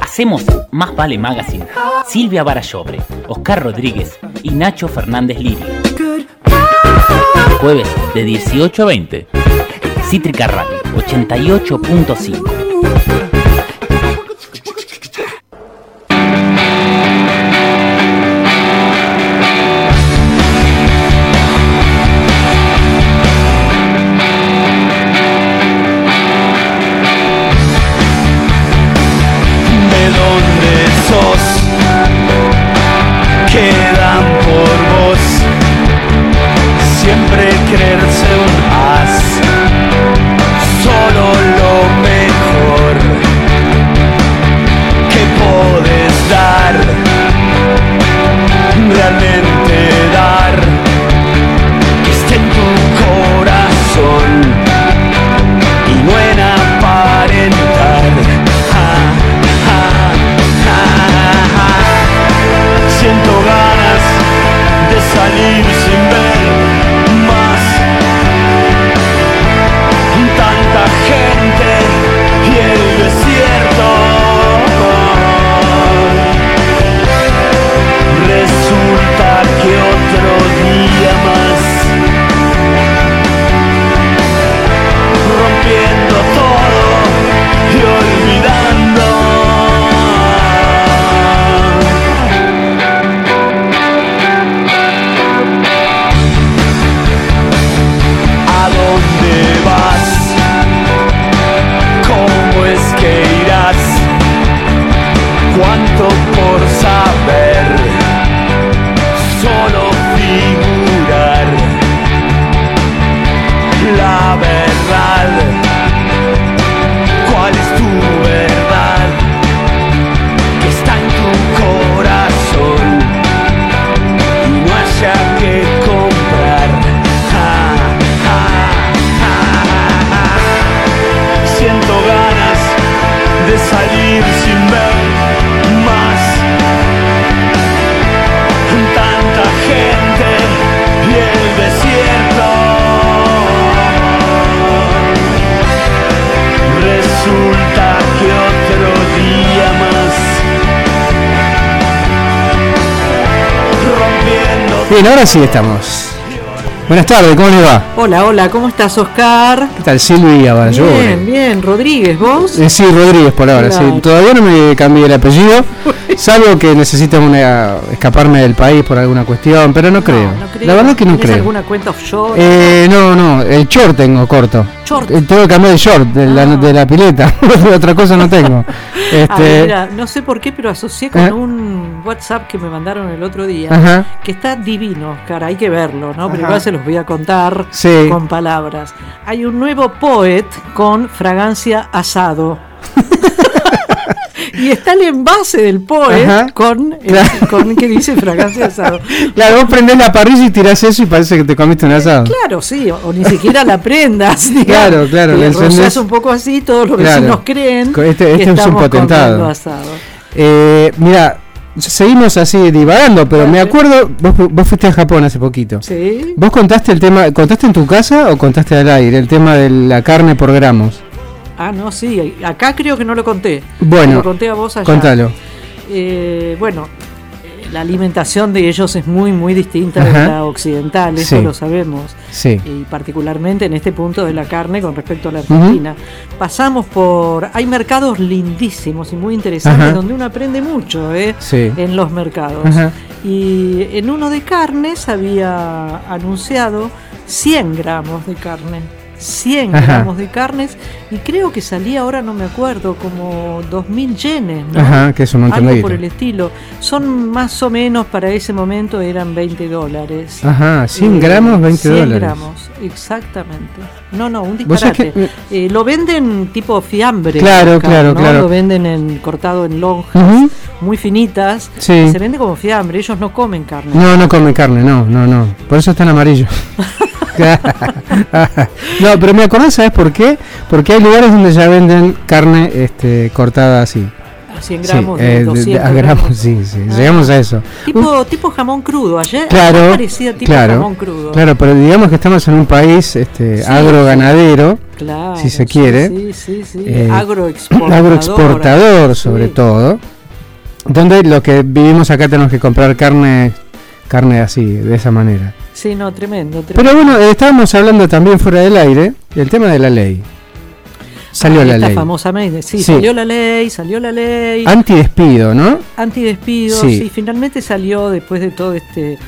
Hacemos Más Vale Magazine. Silvia Barallobre, Oscar Rodríguez y Nacho Fernández Liri. Jueves de 18 a 20. Cítrica Radio 88.5. Bien, ahora sí estamos. Buenas tardes, ¿cómo le va? Hola, hola, ¿cómo estás, Oscar? ¿Qué tal, Silvia Bien, bien, Rodríguez, ¿vos? Eh, sí, Rodríguez por ahora, sí. Todavía no me cambié el apellido, salvo que necesito una, escaparme del país por alguna cuestión, pero no creo. La verdad que no creo. alguna cuenta offshore? Eh, no, no, el short tengo corto. ¿Short? Eh, tengo que cambiar de short, de, la, de la pileta, otra cosa no tengo. Este... mira, no sé por qué, pero asocié con ¿Eh? un WhatsApp que me mandaron el otro día, que está divino, cara, hay que verlo, ¿no? Pero igual se los voy a contar con palabras. Hay un nuevo poet con fragancia asado. y está el envase del poet con, con que dice fragancia asado. Claro, vos prendés la parrilla y tirás eso y parece que te comiste un asado. Claro, sí, o, ni siquiera la prendas. claro, claro. Le encendés un poco así, todos los vecinos creen este, este es un potentado. Eh, mira, seguimos así divagando, pero me acuerdo, vos, vos, fuiste a Japón hace poquito. Sí. ¿Vos contaste el tema, contaste en tu casa o contaste al aire el tema de la carne por gramos? Ah, no, sí, acá creo que no lo conté. Bueno, lo conté a vos allá. Contalo. Eh, bueno, la alimentación de ellos es muy, muy distinta de la occidental, eso lo sabemos. Sí. Y particularmente en este punto de la carne con respecto a la Argentina. Pasamos por. Hay mercados lindísimos y muy interesantes donde uno aprende mucho ¿eh? en los mercados. Y en uno de carnes había anunciado 100 gramos de carne. 100 gramos de carnes y creo que salía ahora, no me acuerdo, como 2.000 yenes, ¿no? Ajá, que es un montón Algo por el estilo. Son más o menos, para ese momento eran 20 dólares. Ajá, 100 eh, gramos, 20 dólares. 100 gramos, exactamente. No, no, un disparate. Eh, lo venden tipo fiambre. Claro, claro, claro. Lo venden en, cortado en lonjas, muy finitas. Sí. Se vende como fiambre, ellos no comen carne. No, no comen carne, no, no, no. Por eso está en amarillo. no, pero me acordé, ¿sabes por qué? Porque hay lugares donde ya venden carne este, cortada así. 100 gramos de 200 gramos. Sí, sí, ah. llegamos a eso. Tipo, tipo jamón crudo, ayer claro, parecía tipo jamón crudo. Claro, pero digamos que estamos en un país este, agroganadero, si se quiere. Sí, sí, sí. Eh, agroexportador. Agroexportador, sobre todo. Donde lo que vivimos acá tenemos que comprar carne carne así, de esa manera. Sí, no, tremendo. Pero bueno, estábamos hablando también fuera del aire el tema de la ley. Salió ah, la ley. famosamente, sí, salió la ley, salió la ley. Antidespido, ¿no? Antidespido, sí. sí, finalmente salió después de todo este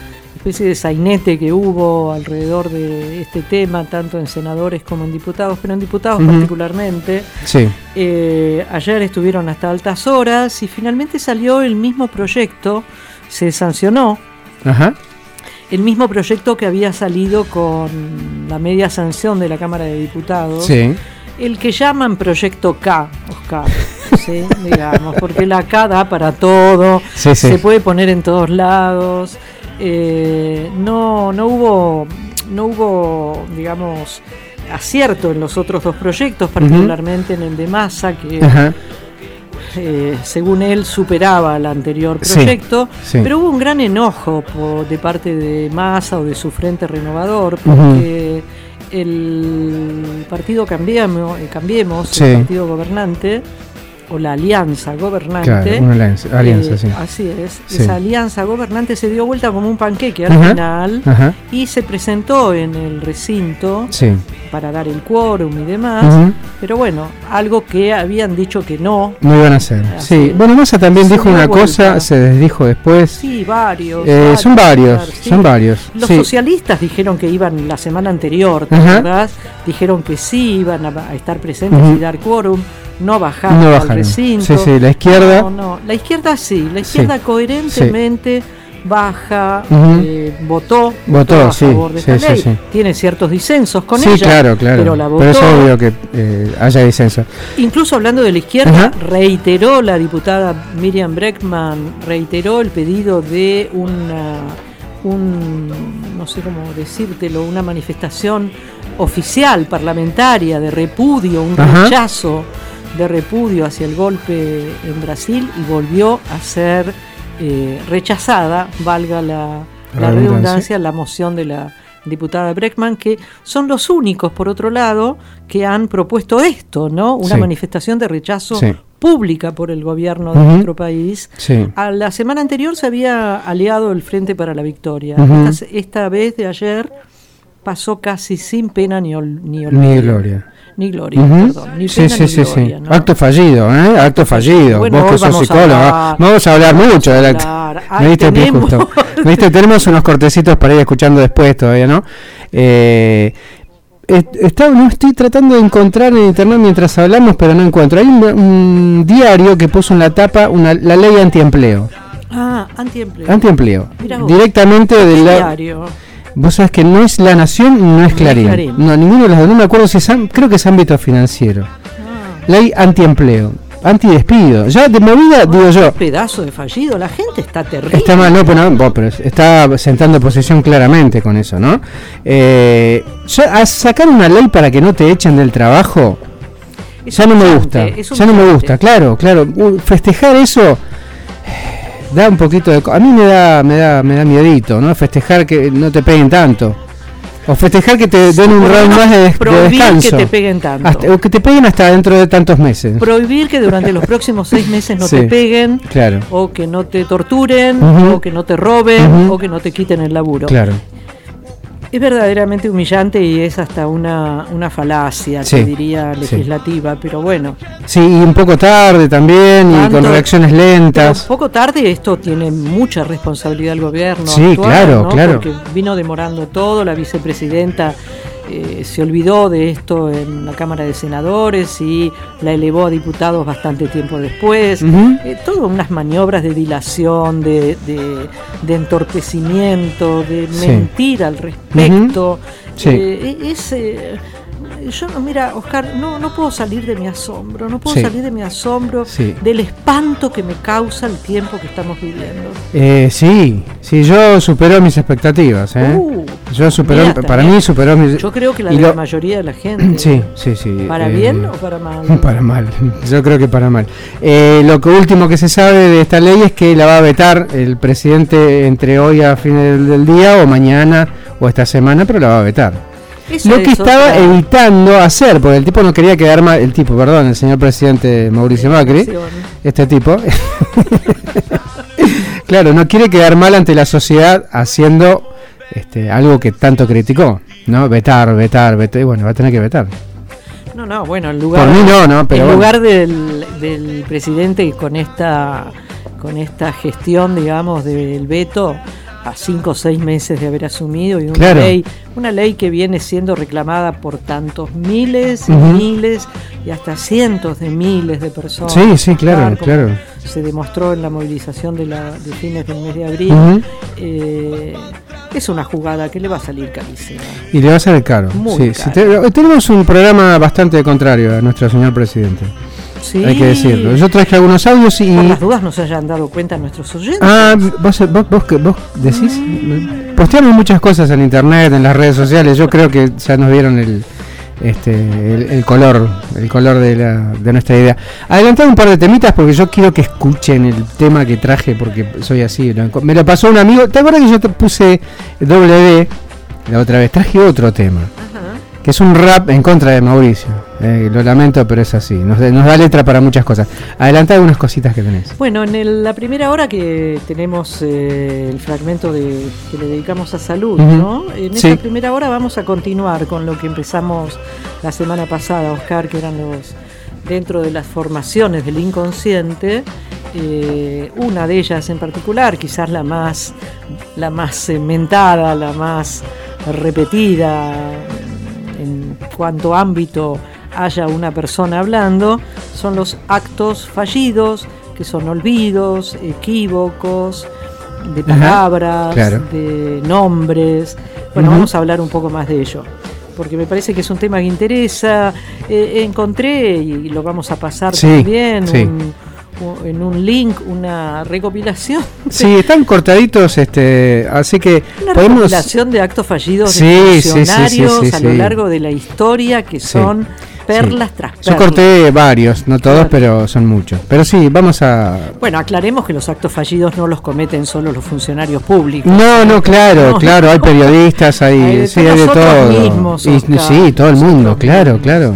especie de sainete que hubo alrededor de este tema, tanto en senadores como en diputados, pero en diputados particularmente. Sí. Eh, ayer estuvieron hasta altas horas y finalmente salió el mismo proyecto, se sancionó. Ajá. El mismo proyecto que había salido con la media sanción de la Cámara de Diputados. Sí. El que llaman Proyecto K, Oscar. ¿sí? digamos, porque la K da para todo, se puede poner en todos lados. Eh, no, no hubo, no hubo, digamos, acierto en los otros dos proyectos, particularmente en el de Massa, que eh, según él superaba el anterior proyecto, pero hubo un gran enojo de parte de Massa o de su Frente Renovador, porque el partido Cambiemos, Cambiemos el partido gobernante, o la alianza gobernante. alianza, eh, Así es. Esa alianza gobernante se dio vuelta como un panqueque al final y se presentó en el recinto para dar el quórum y demás. Pero bueno, algo que habían dicho que no. No iban a hacer. Sí. Bueno, Massa también dijo una cosa, se desdijo después. Sí, varios. Eh, son varios, son varios. Los socialistas dijeron que iban la semana anterior, ¿verdad? Dijeron que sí, iban a, estar presentes y dar quórum no bajar al recinto. Sí, sí, la izquierda. No, no, la izquierda sí, la izquierda coherentemente baja, eh, votó, votó, a favor de esta ley. Tiene ciertos disensos con ella, claro, claro. pero la votó. Pero es obvio que eh, haya disensos. Incluso hablando de la izquierda, reiteró la diputada Miriam Breckman, reiteró el pedido de una un no sé cómo decírtelo, una manifestación oficial parlamentaria de repudio, un rechazo de repudio hacia el golpe en Brasil y volvió a ser eh, rechazada, valga la, redundancia, la moción de la diputada Breckman, que son los únicos, por otro lado, que han propuesto esto, ¿no? Una manifestación de rechazo pública por el gobierno de nuestro país. A la semana anterior se había aliado el Frente para la Victoria. esta, vez de ayer pasó casi sin pena ni, ni, ni gloria ni gloria, perdón, ni pena sí, sí, sí, Acto fallido, ¿eh? Acto fallido. Vos que sos psicóloga, vamos a hablar mucho del acto. Me diste tenemos. justo. Me diste, tenemos unos cortecitos para ir escuchando después todavía, ¿no? Eh, está, no estoy tratando de encontrar en internet mientras hablamos, pero no encuentro. Hay un, diario que puso en la tapa una, la ley antiempleo. Ah, antiempleo. Antiempleo. Directamente del diario. Vos sabés que no es La Nación, no es Clarín. No, ninguno de los dos. No me acuerdo si es. Creo que es ámbito financiero. Ah. Ley antiempleo. Antidespido. Ya de movida, digo yo. pedazo de fallido. La gente está terrible. Está mal, no, pero, pero está sentando posición claramente con eso, ¿no? Eh, a sacar una ley para que no te echen del trabajo. ya no me gusta. Ya no me gusta, claro, claro. Festejar eso da un poquito de... A mí me da, me da, me da miedito, ¿no? Festejar que no te peguen tanto. O festejar que te den un round más de, descanso. que te peguen tanto. o que te peguen hasta dentro de tantos meses. Prohibir que durante los próximos seis meses no te peguen. Claro. O que no te torturen. O que no te roben. O que no te quiten el laburo. Claro. Es verdaderamente humillante y es hasta una, una falacia, se diría, legislativa, pero bueno. Sí, y un poco tarde también, y con reacciones lentas. Un poco tarde, esto tiene mucha responsabilidad el gobierno. Sí, claro, claro. Porque vino demorando todo, la vicepresidenta eh, se olvidó de esto en la Cámara de Senadores y la elevó a diputados bastante tiempo después. Eh, todo unas maniobras de dilación, de, de, entorpecimiento, de mentir al respecto. Eh, es yo, mira, Oscar, no, no puedo salir de mi asombro, no puedo salir de mi asombro del espanto que me causa el tiempo que estamos viviendo. Eh, sí, sí, yo superó mis expectativas. ¿eh? Uh, yo superó, para mí superó mis. Yo creo que la, la mayoría de la gente. Sí, sí, sí. ¿Para eh, bien o para mal? Para mal, yo creo que para mal. Eh, lo que último que se sabe de esta ley es que la va a vetar el presidente entre hoy a fin del día o mañana o esta semana, pero la va a vetar lo que estaba evitando hacer, porque el tipo no quería quedar mal, el tipo, perdón, el señor presidente Mauricio Macri, este tipo, claro, no quiere quedar mal ante la sociedad haciendo este, algo que tanto criticó, ¿no? Vetar, vetar, vetar, y bueno, va a tener que vetar. No, no, bueno, en lugar, en lugar del, del presidente con esta, con esta gestión, digamos, del veto, a cinco o seis meses de haber asumido y una ley, una ley que viene siendo reclamada por tantos miles y miles y hasta cientos de miles de personas. Sí, sí, claro, claro. Se demostró en la movilización de, la, de fines del mes de abril. Eh, es una jugada que le va a salir carísima. Y le va a salir caro. sí, tenemos un programa bastante contrario a nuestro señor presidente. Hay que decirlo. Yo traje algunos audios y. Por las dudas no se hayan dado cuenta nuestros oyentes. Ah, vos, vos, vos, vos decís. Mm. Posteamos muchas cosas en internet, en las redes sociales. Yo creo que ya nos vieron el. Este, el, color, el color de, la, de nuestra idea. Adelantar un par de temitas porque yo quiero que escuchen el tema que traje porque soy así. Me lo pasó un amigo. ¿Te acuerdas que yo te puse W la otra vez? Traje otro tema que es un rap en contra de Mauricio. Eh, lo lamento, pero es así. Nos, da letra para muchas cosas. Adelanta algunas cositas que tenés. Bueno, en la primera hora que tenemos eh, el fragmento de, que le dedicamos a salud, ¿no? En esa primera hora vamos a continuar con lo que empezamos la semana pasada, Oscar, que eran los dentro de las formaciones del inconsciente. Eh, una de ellas en particular, quizás la más, la más mentada, la más repetida, en cuanto ámbito haya una persona hablando, son los actos fallidos, que son olvidos, equívocos, de palabras, de nombres. Bueno, vamos a hablar un poco más de ello, porque me parece que es un tema que interesa. Eh, encontré, y lo vamos a pasar también, en un link una recopilación. Sí, están cortaditos, este, así que una recopilación de actos fallidos de funcionarios a lo largo de la historia que son perlas tras perlas. Yo corté varios, no todos, pero son muchos. Pero sí, vamos a. Bueno, aclaremos que los actos fallidos no los cometen solo los funcionarios públicos. No, no, claro, claro, hay periodistas, hay, sí, hay de todo. sí, todo el mundo, claro, claro.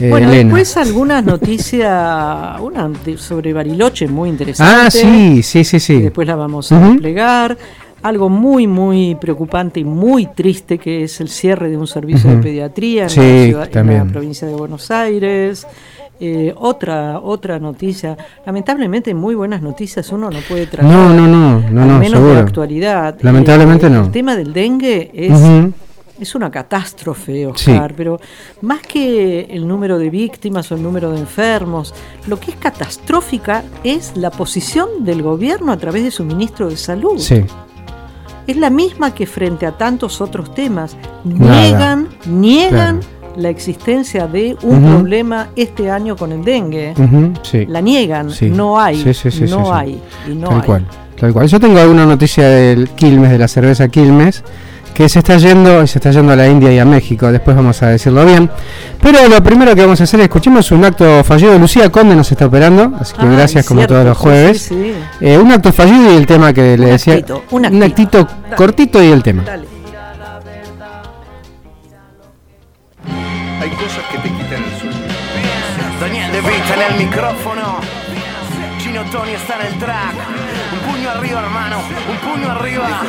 Eh, bueno, después algunas noticias, una sobre Bariloche muy interesante. Ah, sí, sí, sí, sí. Después la vamos a desplegar. Algo muy, muy preocupante y muy triste que es el cierre de un servicio de pediatría en, la provincia de Buenos Aires. Eh, otra otra noticia, lamentablemente muy buenas noticias uno no puede traer. No, no, no, no, menos de actualidad. Lamentablemente eh, no. El tema del dengue es es una catástrofe, Oscar, pero más que el número de víctimas o el número de enfermos, lo que es catastrófica es la posición del gobierno a través de su ministro de Salud. Sí. Es la misma que frente a tantos otros temas. Niegan, niegan la existencia de un problema este año con el dengue. La niegan, no hay, no hay. Y no tal cual, tal cual. Yo tengo alguna noticia del Quilmes, de la cerveza Quilmes que se está yendo y se está yendo a la India y a México, después vamos a decirlo bien. Pero lo primero que vamos a hacer es escuchemos un acto fallido. Lucía Conde nos está operando, así que gracias como todos los jueves. Eh, un acto fallido y el tema que le decía. un, actito, cortito y el tema. Hay cosas que te quitan el sueño. Daniel De Vita en el micrófono. Chino Tony está en el track. Un puño arriba, hermano. Un puño arriba.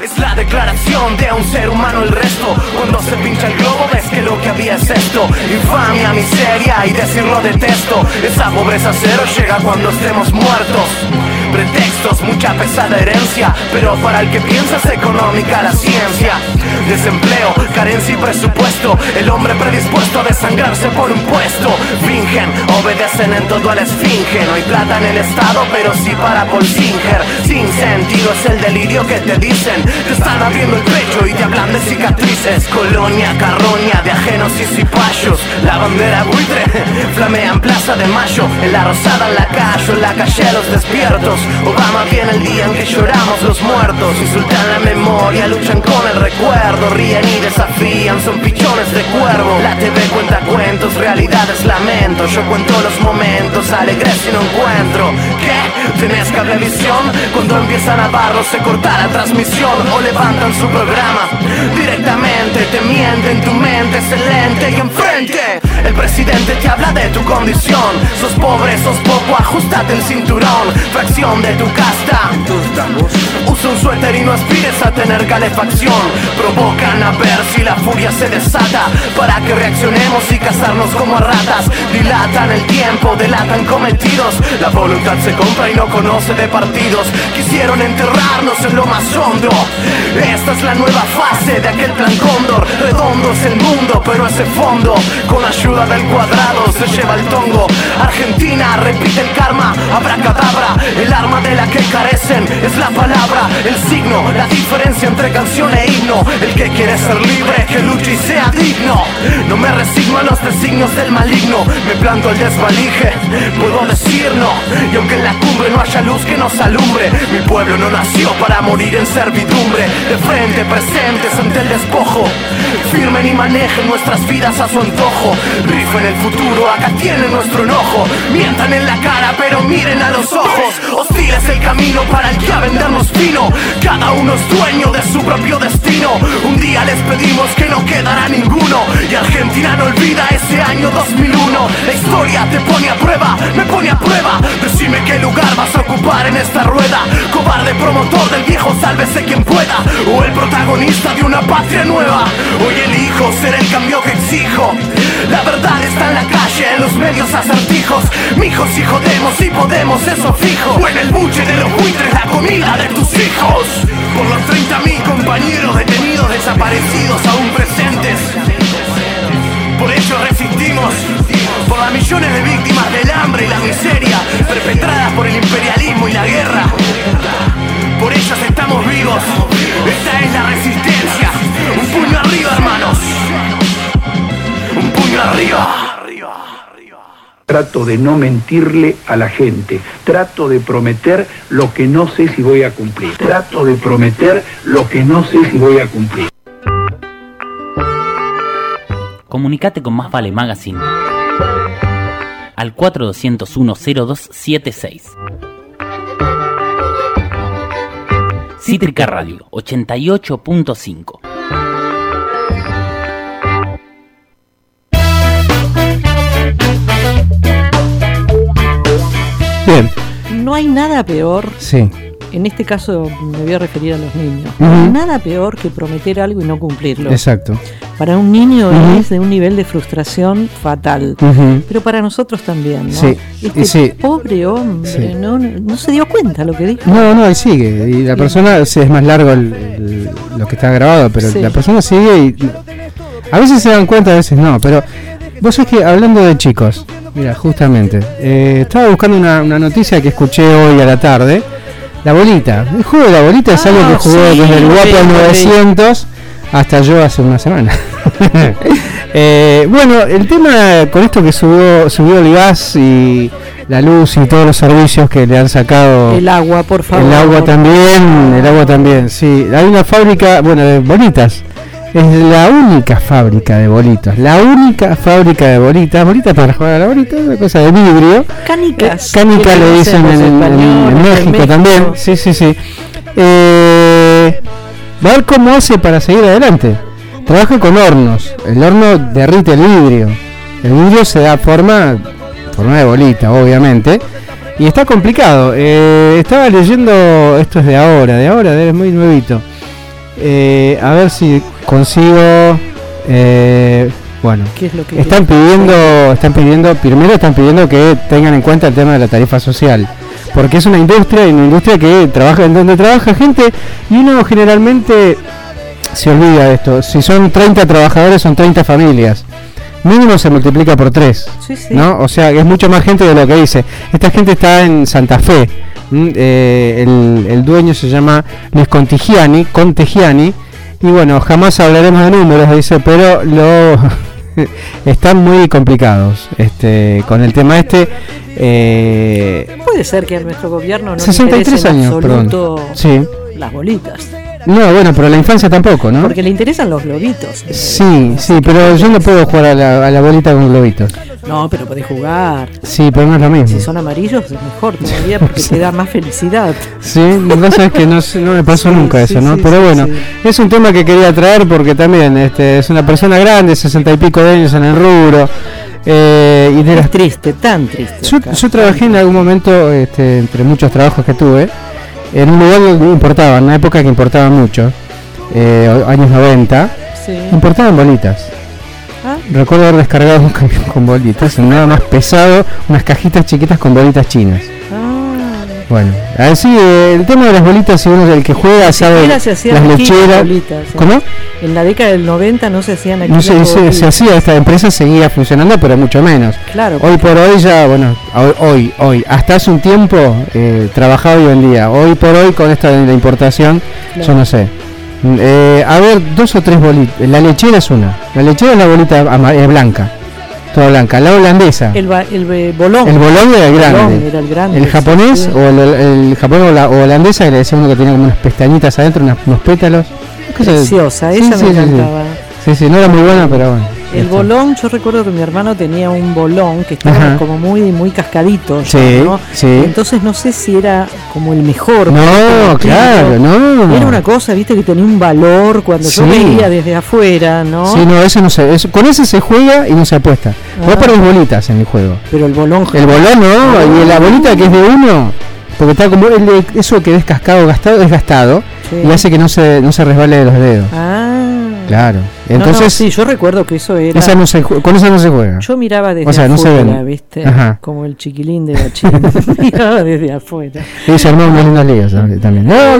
Es la declaración de un ser humano el resto. Cuando se pincha el globo ves que lo que había es esto. Infamia, miseria y decirlo detesto. Esa pobreza cero llega cuando estemos muertos. Pretextos, mucha pesada herencia. Pero para el que piensa es económica la ciencia. Desempleo, carencia y presupuesto. El hombre predispuesto a desangrarse por un puesto. Fingen, obedecen en todo al esfinge. No hay plata en el estado, pero sí para Paul. Sin sentido es el delirio que te dicen. Te están abriendo el pecho y te hablan de cicatrices. Colonia, carroña, de ajenos y cipayos. La bandera buitre flamea en Plaza de Mayo. En la rosada, en la calle, en la calle de los despiertos. Obama viene el día en que lloramos los muertos. Insultan la memoria, luchan con el recuerdo. Ríen y desafían, son pichones de cuervo. La TV cuenta cuentos, realidades lamento. Yo cuento los momentos, alegres y no encuentro. ¿Qué? ¿Tenés cablevisión? Cuando empiezan a barro se corta la transmisión o levantan su programa directamente. Te mienten, tu mente excelente y enfrente. El presidente te habla de tu condición. Sos pobre, sos poco, ajustate el cinturón. Fracción de tu casta. Tener calefacción. Provocan a ver si la furia se desata. Para que reaccionemos y cazarnos como ratas. Dilatan el tiempo, delatan cometidos. La voluntad se compra y no conoce de partidos. Quisieron enterrarnos en lo más hondo. Esta es la nueva fase de aquel plan cóndor. Redondo es el mundo, pero ese fondo, con ayuda del cuadrado, se lleva el tongo. Argentina repite el karma, habrá cadabra. El arma de la que carecen es la palabra, el signo, la diferencia entre canción e himno. El que quiere ser libre, que luche y sea digno. No me resigno a los designios del maligno, me planto al desvalije, puedo decir no. Y aunque en la cumbre no haya luz que nos alumbre, mi pueblo no nació para morir en servidumbre. De frente, presentes ante el despojo, firmen y manejen nuestras vidas a su antojo. Rifen el futuro, acá tienen nuestro enojo. Mientan en la cara, pero miren a los ojos. Es el camino para el que a vendernos vino. Cada uno es dueño de su propio destino. Un día les pedimos que no quedará ninguno. Y Argentina no olvida ese año 2001. La historia te pone a prueba, me pone a prueba. Decime qué lugar vas a ocupar en esta rueda. Cobarde promotor del viejo, sálvese quien pueda. O el protagonista de una patria nueva. Hoy elijo ser el cambio que exijo. La verdad está en la calle, en los medios acertijos. Mijos y jodemos y podemos, eso fijo. Buche de los buitres, la comida de tus hijos. Por los 30.000 compañeros detenidos, desaparecidos, aún presentes. Por ello resistimos, por las millones de víctimas del hambre y la miseria perpetradas por el imperialismo y la guerra. Por ellas estamos vivos, esta es la resistencia. Un puño arriba, hermanos. Un puño arriba. Trato de no mentirle a la gente. Trato de prometer lo que no sé si voy a cumplir. Trato de prometer lo que no sé si voy a cumplir. Comunicate con Más Vale Magazine al 4201-0276. Cítrica Radio 88.5 Bien. No hay nada peor. Sí. En este caso me voy a referir a los niños. Nada peor que prometer algo y no cumplirlo. Exacto. Para un niño es de un nivel de frustración fatal. Pero para nosotros también, ¿no? Sí. Este pobre hombre no, no, se dio cuenta lo que dijo. No, no, y sigue. Y la persona, es más largo lo que está grabado, pero la persona sigue y a veces se dan cuenta, a veces no. Pero vos sabés que hablando de chicos, Mira, justamente. Eh, estaba buscando una, noticia que escuché hoy a la tarde. La bolita. El juego de la bolita es algo que ah, jugó desde el guapo 900 hasta yo hace una semana. Eh, bueno, el tema con esto que subió, subió el gas y la luz y todos los servicios que le han sacado. El agua, por favor. El agua también, el agua también, sí. Hay una fábrica, bueno, de bolitas es la única fábrica de bolitas, la única fábrica de bolitas, bolitas para jugar a la bolita, una cosa de vidrio. Canicas. Eh, canica le dicen en, México, también, sí, sí, sí. Eh, a ver cómo hace para seguir adelante. Trabaja con hornos, el horno derrite el vidrio, el vidrio se da forma, forma de bolita, obviamente. Y está complicado. Eh, estaba leyendo, esto es de ahora, de ahora, es muy nuevito. Eh, a ver si consigo. Eh, bueno, están pidiendo, están pidiendo, primero están pidiendo que tengan en cuenta el tema de la tarifa social, porque es una industria una industria que trabaja en donde trabaja gente y uno generalmente se olvida de esto. Si son 30 trabajadores, son 30 familias. mínimo se multiplica por 3. ¿no? O sea, es mucho más gente de lo que dice. Esta gente está en Santa Fe. Eh, el, dueño se llama Luis Contigiani, Contigiani. Y bueno, jamás hablaremos de números, dice, pero lo están muy complicados este con el tema este. Eh, Puede ser que a nuestro gobierno no 63 le años. Sí. las bolitas. No, bueno, pero la infancia tampoco, ¿no? Porque le interesan los globitos. Sí, sí, pero yo no puedo jugar a la, bolita con globitos. No, pero podés jugar. Sí, pero no es lo mismo. Si son amarillos es mejor todavía porque te da más felicidad. Sí, lo que es que no, no me pasó nunca eso, ¿no? pero bueno, es un tema que quería traer porque también este, es una persona grande, sesenta y pico de años en el rubro. Eh, y de triste, tan triste. Yo, trabajé en algún momento, este, entre muchos trabajos que tuve, en un lugar donde importaban, en una época que importaban mucho, eh, años 90, importaban bolitas. ¿Ah? Recuerdo haber descargado un camión con bolitas, nada más pesado, unas cajitas chiquitas con bolitas chinas. Bueno, así eh, el tema de las bolitas, si uno es el que juega, sabe las lecheras. ¿Cómo? En la década del 90 no se hacían aquí. No se, se, hacía, esta empresa seguía funcionando, pero mucho menos. Claro. Hoy por hoy ya, bueno, hoy, hoy, hasta hace un tiempo eh, trabajaba y vendía. Hoy por hoy con esta de la importación, yo no sé. Eh, a ver, dos o tres bolitas. La lechera es una. La lechera es la bolita blanca toda blanca. La holandesa. El, el bolón. El bolón era el grande. el, japonés o el, el japonés o la holandesa le decía uno que tenía como unas pestañitas adentro, unos pétalos. Preciosa, esa me encantaba. Sí, sí, no era muy buena, pero bueno. El bolón, yo recuerdo que mi hermano tenía un bolón que estaba como muy muy cascadito. Sí, sí. Entonces no sé si era como el mejor. No, claro, no. Era una cosa, viste, que tenía un valor cuando yo veía desde afuera, ¿no? Sí, no, ese no se. con ese se juega y no se apuesta. Vos ah. pones bolitas en el juego. Pero el bolón. El bolón no, y la bolita que es de uno, porque está como el, eso que es cascado, gastado, es gastado y hace que no se, no se resbale de los dedos. Ah. Claro. Entonces, sí, yo recuerdo que eso era. Esa no se, con esa no se juega. Yo miraba desde afuera, ¿viste? Como el chiquilín de Bachín. miraba desde afuera. Y se armó unas ligas también. Eh,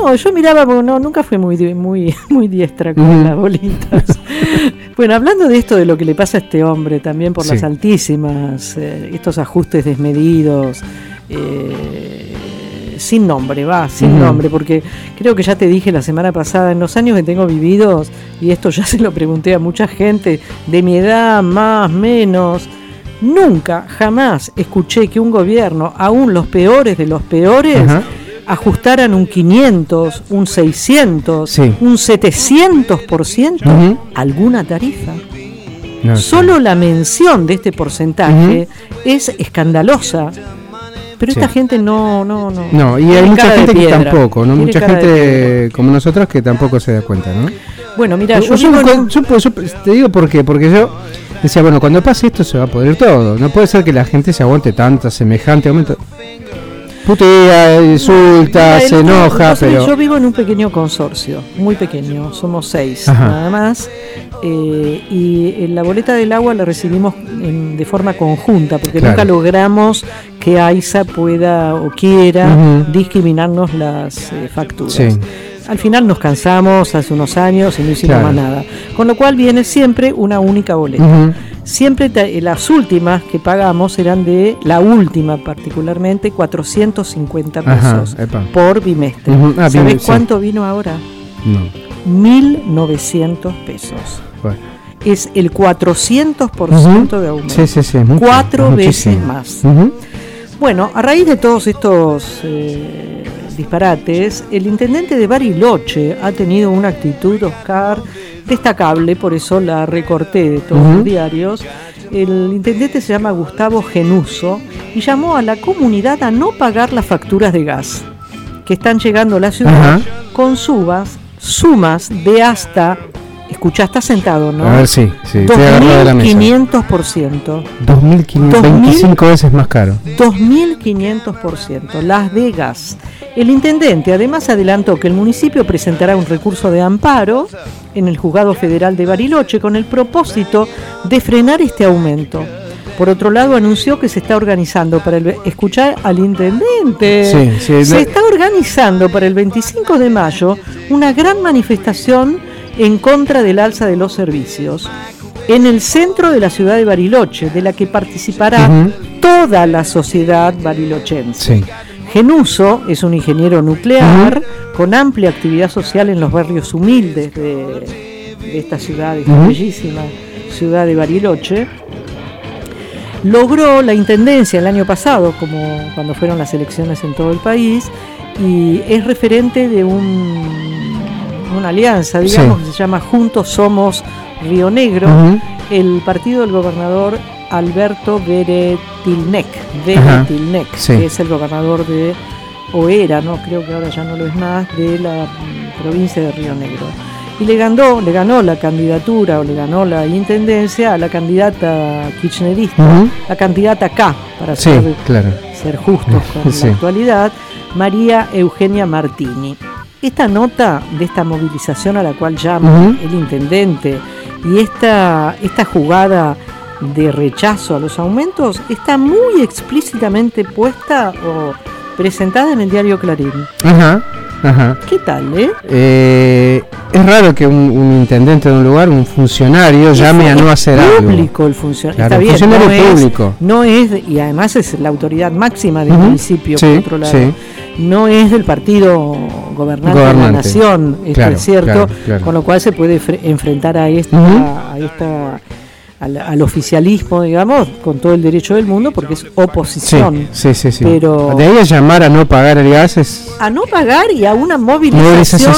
no, yo miraba, porque no, nunca fui muy, muy, muy diestra con las bolitas. bueno, hablando de esto, de lo que le pasa a este hombre, también por las altísimas, eh, estos ajustes desmedidos. Eh, sin nombre, va, sin nombre, porque creo que ya te dije la semana pasada, en los años que tengo vividos, y esto ya se lo pregunté a mucha gente, de mi edad, más, menos, nunca, jamás escuché que un gobierno, aún los peores de los peores, ajustaran un 500, un 600, un 700% alguna tarifa. Solo la mención de este porcentaje es escandalosa pero esta gente no, no, no. No, y hay mucha gente que tampoco, ¿no? mucha gente como nosotros que tampoco se da cuenta, ¿no? Bueno, mira, yo, te digo por qué, porque yo decía, bueno, cuando pase esto se va a poder todo. No puede ser que la gente se aguante tanta semejante aumento putea, insulta, se enoja. pero... Yo vivo en un pequeño consorcio, muy pequeño, somos seis nada más. Eh, y la boleta del agua la recibimos de forma conjunta, porque nunca logramos que AISA pueda o quiera discriminarnos las eh, facturas. Al final nos cansamos hace unos años y no hicimos más nada. Con lo cual viene siempre una única boleta siempre las últimas que pagamos eran de, la última particularmente, 450 pesos por bimestre. Ah, ¿Sabes cuánto vino ahora? No. 1.900 pesos. Es el 400% de aumento. Sí, sí, sí. Cuatro veces más. Bueno, a raíz de todos estos eh, disparates, el intendente de Bariloche ha tenido una actitud, Oscar, destacable, por eso la recorté de todos los diarios. El intendente se llama Gustavo Genuso y llamó a la comunidad a no pagar las facturas de gas que están llegando a la ciudad con subas, sumas de hasta Escucha, está sentado, ¿no? A ver, sí, sí. 2.500%. 2.500, veces más caro. 2.500%, las de gas. El intendente además adelantó que el municipio presentará un recurso de amparo en el Juzgado Federal de Bariloche con el propósito de frenar este aumento. Por otro lado, anunció que se está organizando para el... Escuchar al intendente. Sí, sí, se está organizando para el 25 de mayo una gran manifestación en contra del alza de los servicios. en el centro de la ciudad de Bariloche, de la que participará toda la sociedad barilochense. Genuso es un ingeniero nuclear con amplia actividad social en los barrios humildes de, esta ciudad, esta bellísima ciudad de Bariloche. Logró la intendencia el año pasado, como cuando fueron las elecciones en todo el país, y es referente de una alianza, digamos, que se llama Juntos Somos Río Negro, el partido del gobernador Alberto Beretilnec, Beretilnec que es el gobernador de, o era, no creo que ahora ya no lo es más, de la provincia de Río Negro. Y le ganó, le ganó la candidatura o le ganó la intendencia a la candidata kirchnerista, la candidata K, para ser, ser justos con la actualidad, María Eugenia Martini. Esta nota de esta movilización a la cual llama el intendente y esta, esta jugada de rechazo a los aumentos está muy explícitamente puesta o presentada en el diario Clarín. Ajá, ajá. ¿Qué tal, eh? eh es raro que un, intendente de un lugar, un funcionario, llame a no hacer algo. público el funcionario. Está bien, funcionario no público. Es, no es, y además es la autoridad máxima del municipio, por otro lado. No es del partido gobernante, de la nación, es cierto, con lo cual se puede enfrentar a esta, a esta al, oficialismo, digamos, con todo el derecho del mundo, porque es oposición. Sí, sí, sí. Pero de ahí a llamar a no pagar el gas es... A no pagar y a una movilización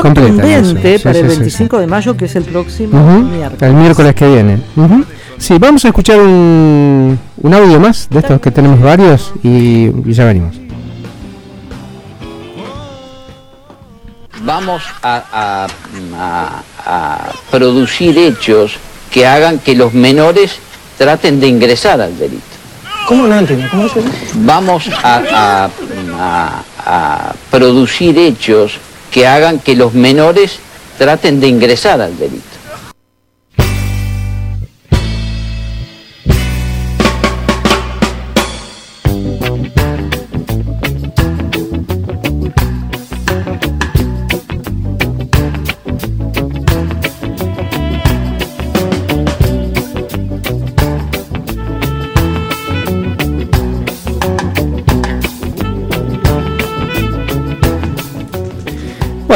contundente para el 25 de mayo, que es el próximo miércoles. El miércoles que viene. Sí, vamos a escuchar un, un audio más de estos que tenemos varios y, ya venimos. Vamos a, a, a producir hechos que hagan que los menores traten de ingresar al delito. ¿Cómo no entiendo? ¿Cómo es Vamos a, a producir hechos que hagan que los menores traten de ingresar al delito.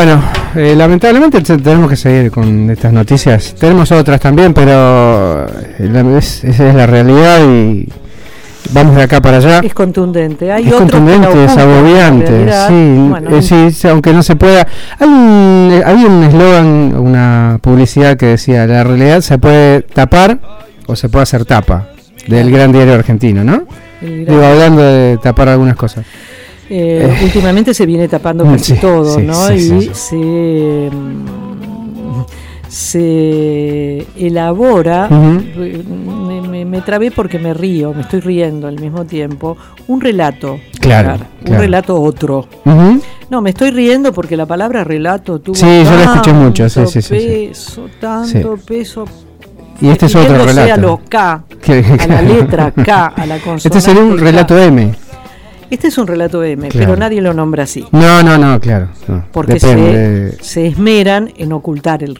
Bueno, eh, lamentablemente tenemos que seguir con estas noticias. Tenemos otras también, pero eh, esa es la realidad y vamos de acá para allá. Es contundente, es contundente, es agobiante. Sí, eh, sí, aunque no se pueda. Hay un, había un eslogan, una publicidad que decía: la realidad se puede tapar o se puede hacer tapa, del gran diario argentino, ¿no? Digo, hablando de tapar algunas cosas. Eh, eh, últimamente se viene tapando casi todo, ¿no? y se, se elabora, me, trabé porque me río, me estoy riendo al mismo tiempo, un relato. Claro. Un relato otro. No, me estoy riendo porque la palabra relato tuvo. Sí, yo la escuché mucho, sí, sí, peso, tanto peso. Y este es otro relato. a los K, a la letra K, a la consonante. Este sería un relato M. Este es un relato M, pero nadie lo nombra así. No, no, no, claro. Porque se, esmeran en ocultar el,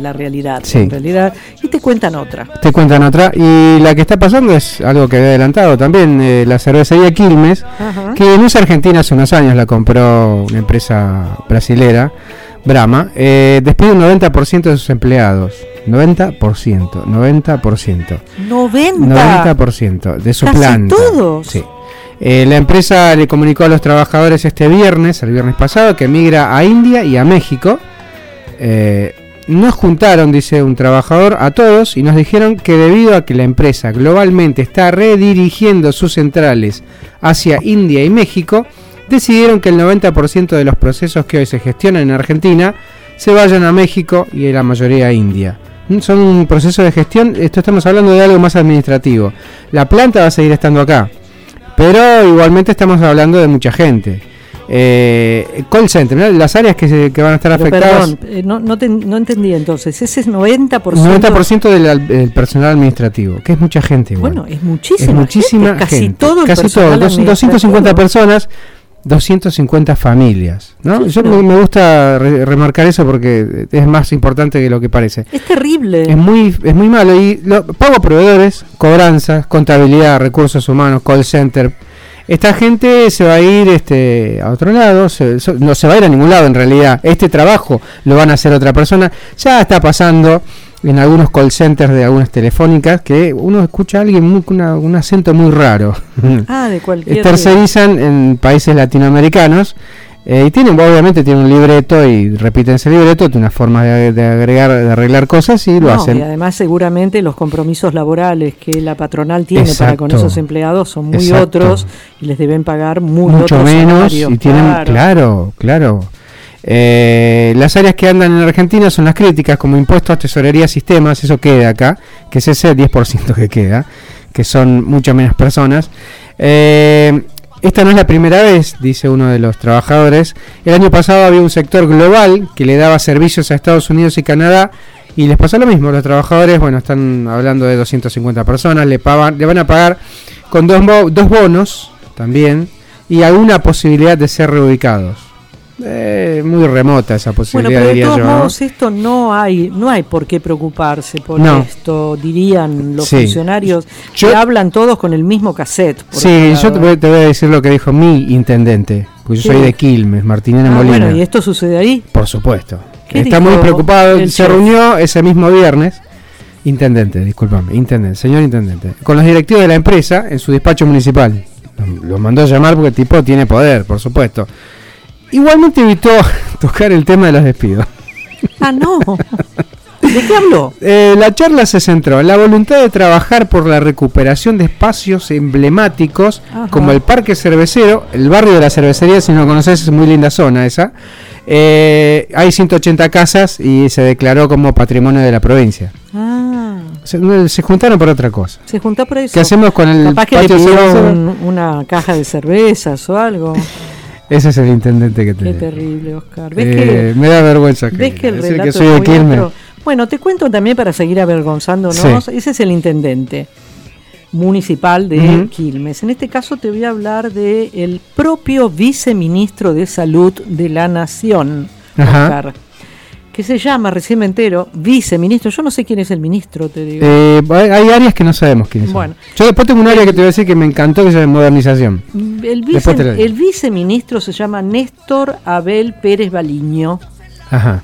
la realidad, en realidad y te cuentan otra. Te cuentan otra. Y la que está pasando es algo que había adelantado también, eh, la cervecería Quilmes, que no es argentina hace unos años, la compró una empresa brasilera, Brahma, eh, despide un 90% de sus empleados. 90%, 90%. 90%. 90% de su planta. todos. Sí. Eh, la empresa le comunicó a los trabajadores este viernes, el viernes pasado, que migra a India y a México. Eh, nos juntaron, dice un trabajador, a todos y nos dijeron que debido a que la empresa globalmente está redirigiendo sus centrales hacia India y México, decidieron que el 90% de los procesos que hoy se gestionan en Argentina se vayan a México y la mayoría a India. Son un proceso de gestión, esto estamos hablando de algo más administrativo. La planta va a seguir estando acá, pero igualmente estamos hablando de mucha gente. Eh, call center, las áreas que, van a estar afectadas. Perdón, eh, no, no, entendí entonces, ese es 90%. 90% del, personal administrativo, que es mucha gente. Bueno, es muchísima, muchísima Casi todo casi todo, 250 personas 250 familias. ¿no? Yo me, gusta remarcar eso porque es más importante que lo que parece. Es terrible. Es muy, es muy malo. Y lo, pago proveedores, cobranzas, contabilidad, recursos humanos, call center. Esta gente se va a ir este, a otro lado, no se va a ir a ningún lado en realidad. Este trabajo lo van a hacer otra persona. Ya está pasando en algunos call centers de algunas telefónicas que uno escucha a alguien muy, un acento muy raro. Ah, de cualquier. Tercerizan en países latinoamericanos eh, y tienen, obviamente, tienen un libreto y repiten ese libreto, tiene una forma de, agregar, de arreglar cosas y lo hacen. Y además, seguramente los compromisos laborales que la patronal tiene para con esos empleados son muy otros y les deben pagar mucho menos y tienen, claro, claro eh, las áreas que andan en Argentina son las críticas, como impuestos, tesorería, sistemas, eso queda acá, que es ese 10% que queda, que son muchas menos personas. Eh, esta no es la primera vez, dice uno de los trabajadores. El año pasado había un sector global que le daba servicios a Estados Unidos y Canadá y les pasó lo mismo. Los trabajadores, bueno, están hablando de 250 personas, le, pagan, le van a pagar con dos, dos bonos también y alguna posibilidad de ser reubicados. Eh, muy remota esa posibilidad. Bueno, pero de todos modos esto no hay, no hay por qué preocuparse por esto, dirían los funcionarios que hablan todos con el mismo cassette. Sí, yo te voy, a decir lo que dijo mi intendente, porque yo soy de Quilmes, Martínez ah, Molina. Bueno, ¿y esto sucede ahí? Por supuesto. Está muy preocupado, se reunió ese mismo viernes. Intendente, discúlpame, intendente, señor intendente, con los directivos de la empresa en su despacho municipal. Los mandó a llamar porque el tipo tiene poder, por supuesto. Igualmente evitó tocar el tema de los despidos. Ah, no. ¿De qué habló? Eh, la charla se centró en la voluntad de trabajar por la recuperación de espacios emblemáticos como el Parque Cervecero, el barrio de la cervecería, si no lo conoces, es muy linda zona esa. Eh, hay 180 casas y se declaró como patrimonio de la provincia. Ah. Se, juntaron por otra cosa. Se juntó por eso. ¿Qué hacemos con el Capaz que le una caja de cervezas o algo. Ese es el intendente que tiene. Qué terrible, Oscar. Eh, me da vergüenza que, que, el que soy de Quilmes. Bueno, te cuento también para seguir avergonzándonos. Ese es el intendente municipal de Quilmes. En este caso te voy a hablar del el propio viceministro de Salud de la Nación, Oscar que se llama, recién me entero, viceministro. Yo no sé quién es el ministro, te digo. Eh, hay áreas que no sabemos quiénes son. Yo después tengo un área que te voy a decir que me encantó, que es de modernización. El, el viceministro se llama Néstor Abel Pérez Baliño. Ajá.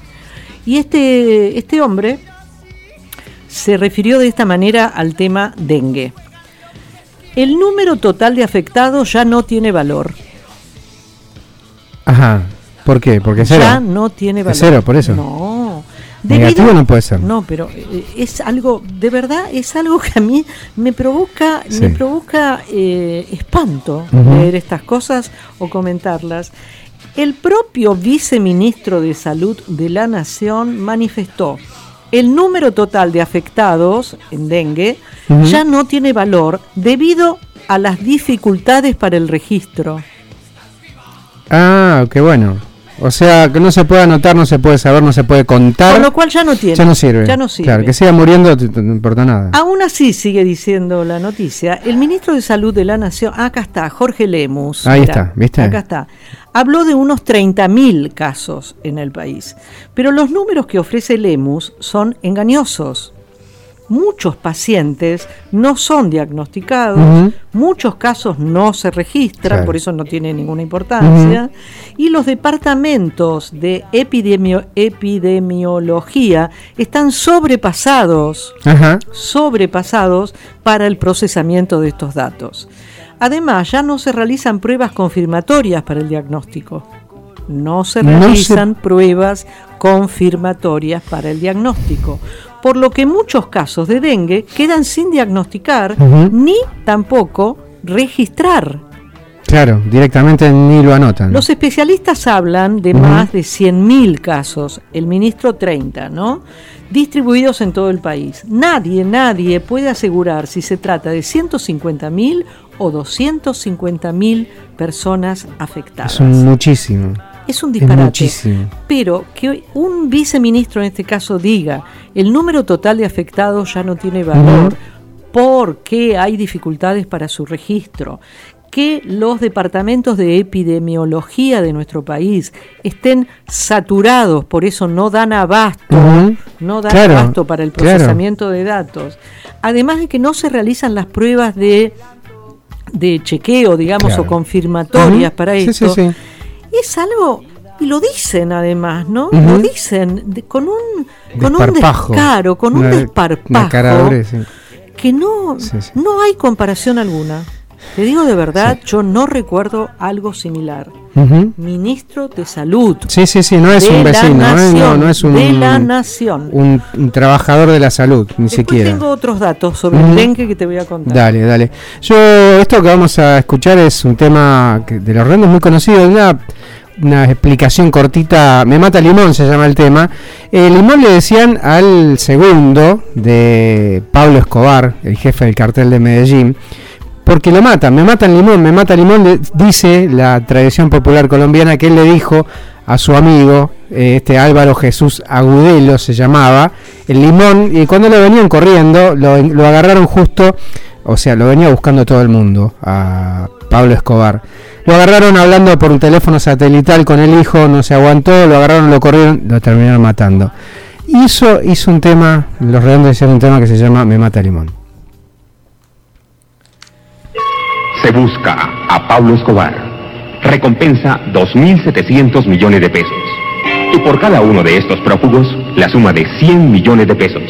Y este, este hombre se refirió de esta manera al tema dengue. El número total de afectados ya no tiene valor. Ajá. ¿Por qué? Porque cero. Ya no tiene valor. cero, por eso. No. Negativo no puede ser. No, pero eh, es algo, de verdad, es algo que a mí me provoca, me provoca eh, espanto leer estas cosas o comentarlas. El propio viceministro de Salud de la Nación manifestó el número total de afectados en dengue ya no tiene valor debido a las dificultades para el registro. Ah, qué bueno. O sea, que no se puede anotar, no se puede saber, no se puede contar. Con lo cual ya no tiene. Ya no sirve. Ya no sirve. Claro, que siga muriendo no importa nada. Aún así, sigue diciendo la noticia, el ministro de Salud de la Nación, acá está, Jorge Lemus. Ahí está, ¿viste? Acá está. Habló de unos 30.000 casos en el país. Pero los números que ofrece Lemus son engañosos muchos pacientes no son diagnosticados, muchos casos no se registran, por eso no tiene ninguna importancia, y los departamentos de epidemiología están sobrepasados, sobrepasados para el procesamiento de estos datos. Además, ya no se realizan pruebas confirmatorias para el diagnóstico. No se realizan pruebas confirmatorias para el diagnóstico por lo que muchos casos de dengue quedan sin diagnosticar ni tampoco registrar. Claro, directamente ni lo anotan. Los especialistas hablan de más de 100.000 casos, el ministro 30, ¿no? Distribuidos en todo el país. Nadie, nadie puede asegurar si se trata de 150.000 o 250.000 personas afectadas. Son muchísimo. Es un disparate. pero que un viceministro en este caso diga el número total de afectados ya no tiene valor. porque hay dificultades para su registro, que los departamentos de epidemiología de nuestro país estén saturados, por eso no dan abasto, no dan abasto para el procesamiento de datos. Además de que no se realizan las pruebas de, de chequeo, digamos, o confirmatorias para esto. Es algo y lo dicen además, ¿no? Lo dicen con un con un descaro, con un desparpajo que no no hay comparación alguna. Te digo de verdad, yo no recuerdo algo similar. Ministro de Salud. Sí, sí, sí, no es un vecino, ¿eh? no, es un, de la nación. Un, trabajador de la salud, ni siquiera. Tengo otros datos sobre el dengue que te voy a contar. Dale, dale. Yo, esto que vamos a escuchar es un tema que de los rendos muy conocido, una, una explicación cortita. Me mata limón, se llama el tema. El limón le decían al segundo de Pablo Escobar, el jefe del cartel de Medellín porque lo matan, me matan limón, me mata limón, dice la tradición popular colombiana que él le dijo a su amigo, eh, este Álvaro Jesús Agudelo se llamaba, el limón, y cuando lo venían corriendo, lo, agarraron justo, o sea, lo venía buscando todo el mundo, a Pablo Escobar. Lo agarraron hablando por un teléfono satelital con el hijo, no se aguantó, lo agarraron, lo corrieron, lo terminaron matando. Hizo, hizo un tema, los redondos hicieron un tema que se llama Me mata limón. Se busca a Pablo Escobar. Recompensa 2.700 millones de pesos. Y por cada uno de estos prófugos, la suma de 100 millones de pesos.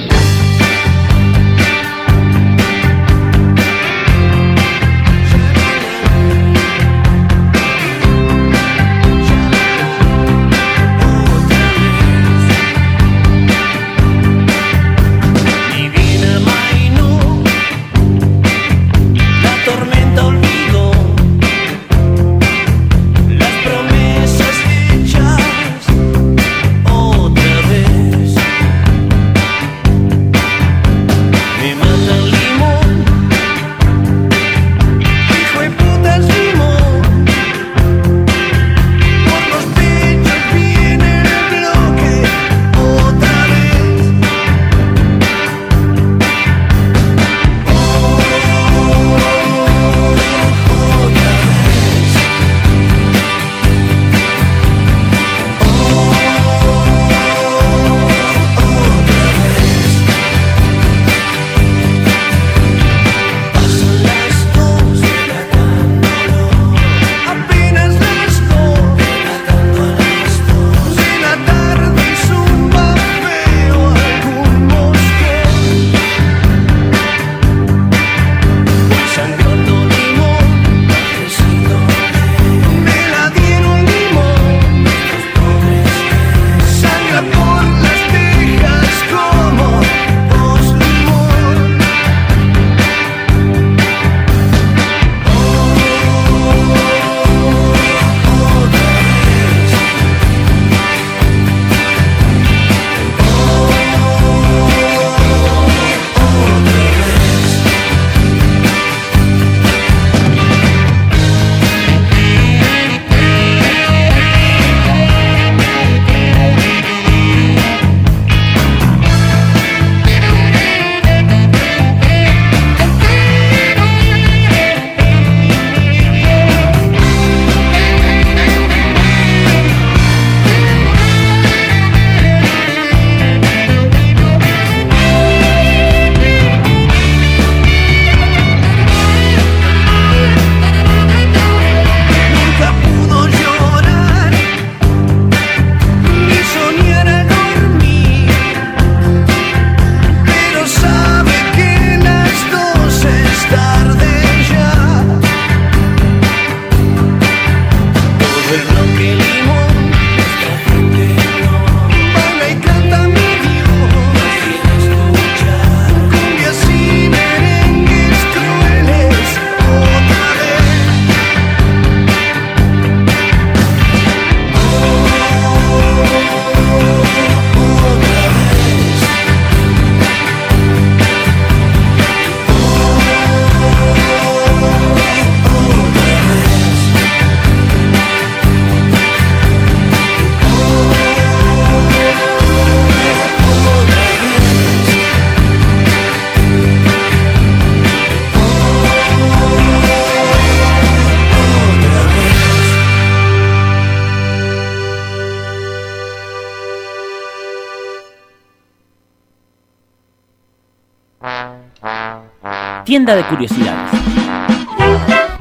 Tienda de curiosidades.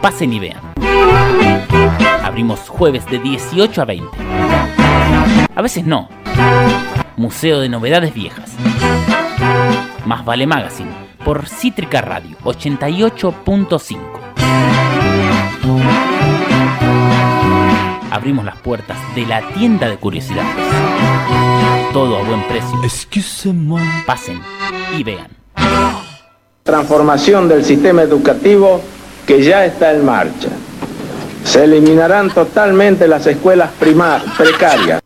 Pasen y vean. Abrimos jueves de 18 a 20. A veces no. Museo de Novedades Viejas. Más Vale Magazine por Cítrica Radio 88.5. Abrimos las puertas de la tienda de curiosidades. Todo a buen precio. Pasen y vean. Transformación del sistema educativo que ya está en marcha. Se eliminarán totalmente las escuelas primarias precarias.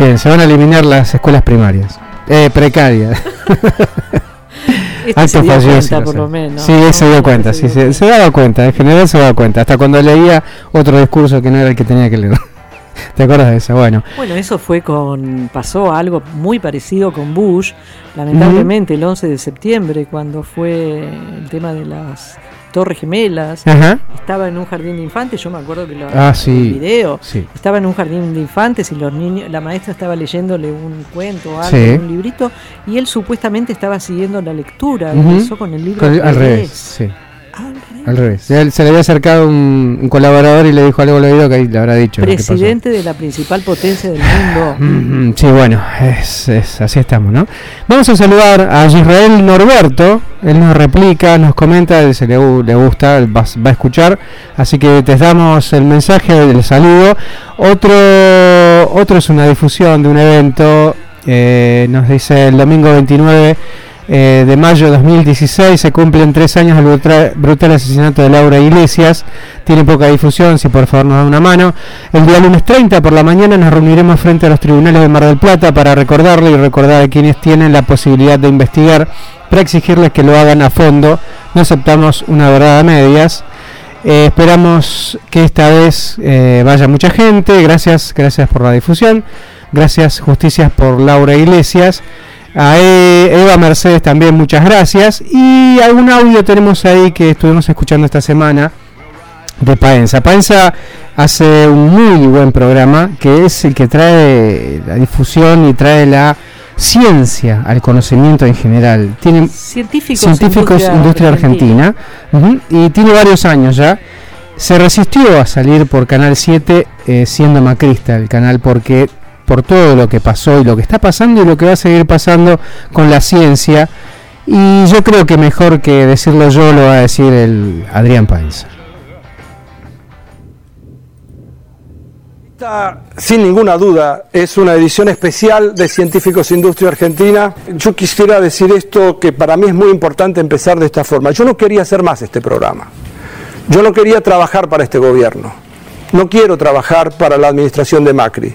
Bien, se van a eliminar las escuelas primarias. Eh, precarias. Este se dio cuenta, por lo menos. Sí, se dio cuenta, sí, se, se daba cuenta, en general se daba cuenta. Hasta cuando leía otro discurso que no era el que tenía que leer. ¿Te acuerdas de eso? Bueno. Bueno, eso fue con. pasó algo muy parecido con Bush, lamentablemente, el 11 de septiembre, cuando fue el tema de las Torres Gemelas. Estaba en un jardín de infantes, yo me acuerdo que lo ah, sí, el video. Estaba en un jardín de infantes y los niños, la maestra estaba leyéndole un cuento o algo, un librito, y él supuestamente estaba siguiendo la lectura. Empezó con el libro al, revés. Sí. Al revés. Se, le había acercado un, colaborador y le dijo algo al oído que ahí le habrá dicho. Presidente de la principal potencia del mundo. Mm, sí, bueno, es, así estamos, ¿no? Vamos a saludar a Israel Norberto. Él nos replica, nos comenta, se le, le gusta, va, a escuchar. Así que te damos el mensaje del saludo. Otro, otro es una difusión de un evento. Eh, nos dice el domingo 29 eh, de mayo de 2016 se cumplen tres años del brutal, asesinato de Laura Iglesias. Tiene poca difusión, si por favor nos da una mano. El día lunes 30 por la mañana nos reuniremos frente a los tribunales de Mar del Plata para recordarle y recordar a quienes tienen la posibilidad de investigar para exigirles que lo hagan a fondo. No aceptamos una verdad a medias. Eh, esperamos que esta vez eh, vaya mucha gente. Gracias, gracias por la difusión. Gracias, Justicias, por Laura Iglesias. A e, Eva Mercedes también muchas gracias. Y algún audio tenemos ahí que estuvimos escuchando esta semana de Paenza. Paenza hace un muy buen programa que es el que trae la difusión y trae la ciencia al conocimiento en general. Tiene científicos, científicos industria, argentina, y tiene varios años ya. Se resistió a salir por Canal 7 eh, siendo macrista el canal porque por todo lo que pasó y lo que está pasando y lo que va a seguir pasando con la ciencia. Y yo creo que mejor que decirlo yo lo va a decir el Adrián Paenza. Esta, sin ninguna duda, es una edición especial de Científicos Industria Argentina. Yo quisiera decir esto que para mí es muy importante empezar de esta forma. Yo no quería hacer más este programa. Yo no quería trabajar para este gobierno. No quiero trabajar para la administración de Macri.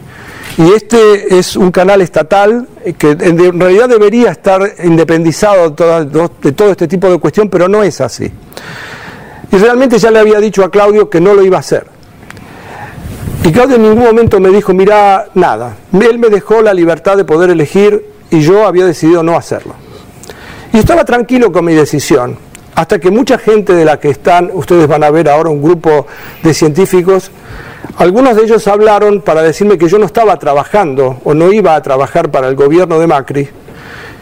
Y este es un canal estatal que en realidad debería estar independizado de todo este tipo de cuestión, pero no es así. Y realmente ya le había dicho a Claudio que no lo iba a hacer. Y Claudio en ningún momento me dijo, mira, nada. Él me dejó la libertad de poder elegir y yo había decidido no hacerlo. Y estaba tranquilo con mi decisión, hasta que mucha gente de la que están, ustedes van a ver ahora un grupo de científicos, algunos de ellos hablaron para decirme que yo no estaba trabajando o no iba a trabajar para el gobierno de Macri,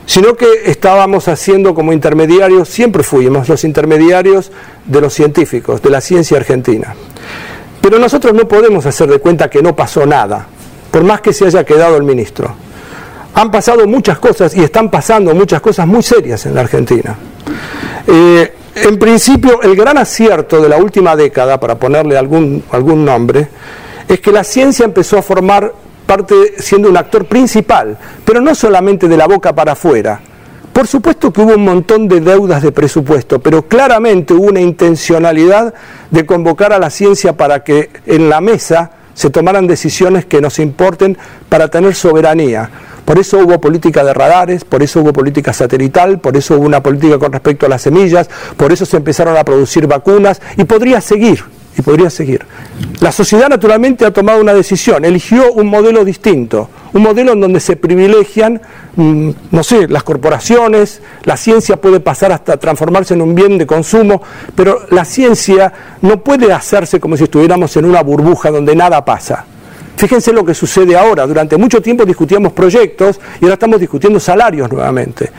sino que estábamos haciendo como intermediarios, siempre fuimos los intermediarios de los científicos, de la ciencia argentina. Pero nosotros no podemos hacer de cuenta que no pasó nada, por más que se haya quedado el ministro. Han pasado muchas cosas y están pasando muchas cosas muy serias en la Argentina. Eh, en principio, el gran acierto de la última década, para ponerle algún, algún nombre, es que la ciencia empezó a formar parte siendo un actor principal, pero no solamente de la boca para afuera. Por supuesto que hubo un montón de deudas de presupuesto, pero claramente hubo una intencionalidad de convocar a la ciencia para que en la mesa se tomaran decisiones que nos importen para tener soberanía. Por eso hubo política de radares, por eso hubo política satelital, por eso hubo una política con respecto a las semillas, por eso se empezaron a producir vacunas y podría seguir, y podría seguir. La sociedad naturalmente ha tomado una decisión, eligió un modelo distinto, un modelo en donde se privilegian, mm, no sé, las corporaciones, la ciencia puede pasar hasta transformarse en un bien de consumo, pero la ciencia no puede hacerse como si estuviéramos en una burbuja donde nada pasa. Fíjense lo que sucede ahora. Durante mucho tiempo discutíamos proyectos y ahora estamos discutiendo salarios nuevamente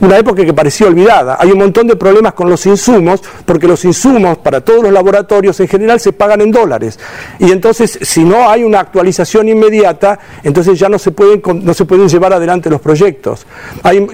una época que parecía olvidada. Hay un montón de problemas con los insumos, porque los insumos para todos los laboratorios en general se pagan en dólares. Y entonces, si no hay una actualización inmediata, entonces ya no se pueden, no se pueden llevar adelante los proyectos.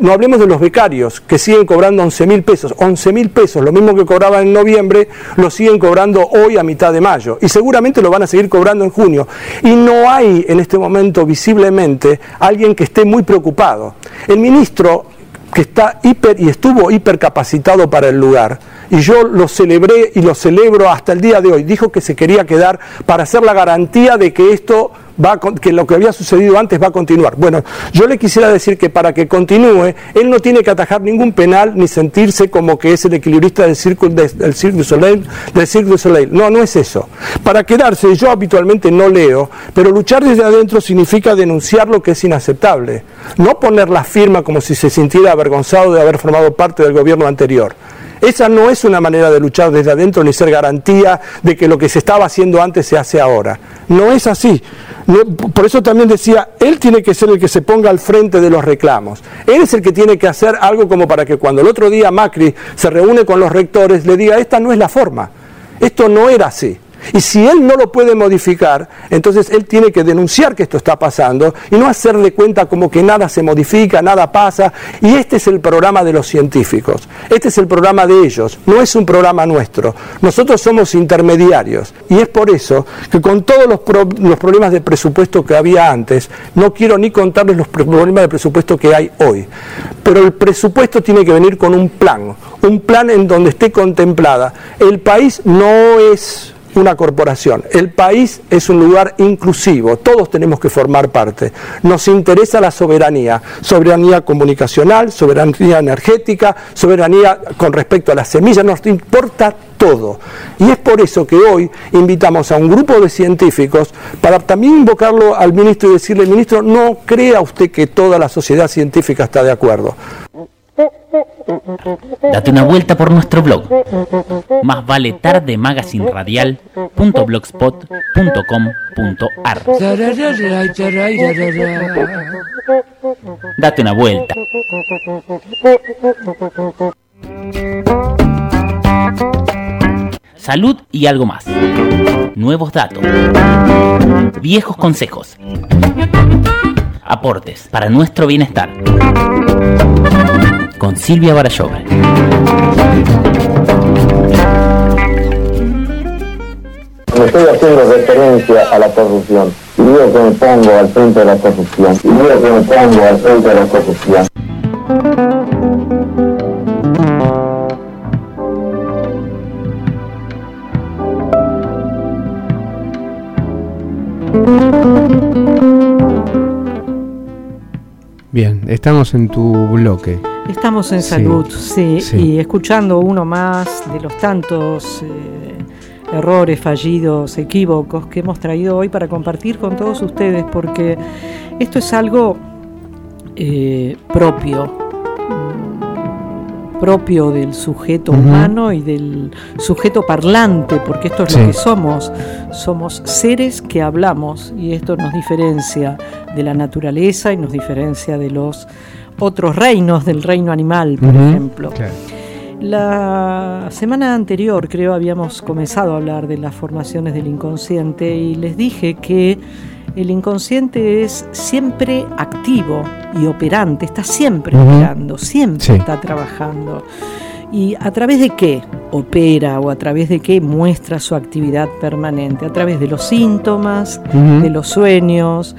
no hablemos de los becarios, que siguen cobrando 11 mil pesos. 11 mil pesos, lo mismo que cobraban en noviembre, lo siguen cobrando hoy a mitad de mayo. Y seguramente lo van a seguir cobrando en junio. Y no hay en este momento visiblemente alguien que esté muy preocupado. El ministro que está hiper y estuvo hipercapacitado para el lugar. Y yo lo celebré y lo celebro hasta el día de hoy. Dijo que se quería quedar para hacer la garantía de que esto va que lo que había sucedido antes va a continuar. Bueno, yo le quisiera decir que para que continúe, él no tiene que atajar ningún penal ni sentirse como que es el equilibrista del Cirque, del Cirque du del Cirque du Soleil. No, no es eso. Para quedarse, yo habitualmente no leo, pero luchar desde adentro significa denunciar lo que es inaceptable. No poner la firma como si se sintiera avergonzado de haber formado parte del gobierno anterior. Esa no es una manera de luchar desde adentro ni ser garantía de que lo que se estaba haciendo antes se hace ahora. No es así. Por eso también decía, él tiene que ser el que se ponga al frente de los reclamos. Él es el que tiene que hacer algo como para que cuando el otro día Macri se reúne con los rectores le diga, esta no es la forma. Esto no era así. Y si él no lo puede modificar, entonces él tiene que denunciar que esto está pasando y no hacerle cuenta como que nada se modifica, nada pasa. Y este es el programa de los científicos, este es el programa de ellos, no es un programa nuestro. Nosotros somos intermediarios y es por eso que con todos los, los problemas de presupuesto que había antes, no quiero ni contarles los problemas de presupuesto que hay hoy. Pero el presupuesto tiene que venir con un plan, un plan en donde esté contemplada. El país no es una corporación. El país es un lugar inclusivo, todos tenemos que formar parte. Nos interesa la soberanía, soberanía comunicacional, soberanía energética, soberanía con respecto a las semillas, nos importa todo. Y es por eso que hoy invitamos a un grupo de científicos para también invocarlo al ministro y decirle, ministro, no crea usted que toda la sociedad científica está de acuerdo. Date una vuelta por nuestro blog. Más vale tarde magazine. Date una vuelta. Salud y algo más. Nuevos datos. Viejos consejos. Aportes para nuestro bienestar con Silvia Barayova. Me estoy haciendo referencia a la corrupción. Y digo que me pongo al frente de la corrupción. Y digo que me pongo al frente de la corrupción. Estamos en tu bloque. Estamos en salud, sí, y escuchando uno más de los tantos eh, errores, fallidos, equívocos que hemos traído hoy para compartir con todos ustedes, porque esto es algo eh, propio propio del sujeto humano y del sujeto parlante, porque esto es lo que somos. Somos seres que hablamos y esto nos diferencia de la naturaleza y nos diferencia de los otros reinos, del reino animal, por ejemplo. La semana anterior creo habíamos comenzado a hablar de las formaciones del inconsciente y les dije que el inconsciente es siempre activo y operante, está siempre operando, siempre está trabajando. ¿Y a través de qué opera o a través de qué muestra su actividad permanente? A través de los síntomas, de los sueños,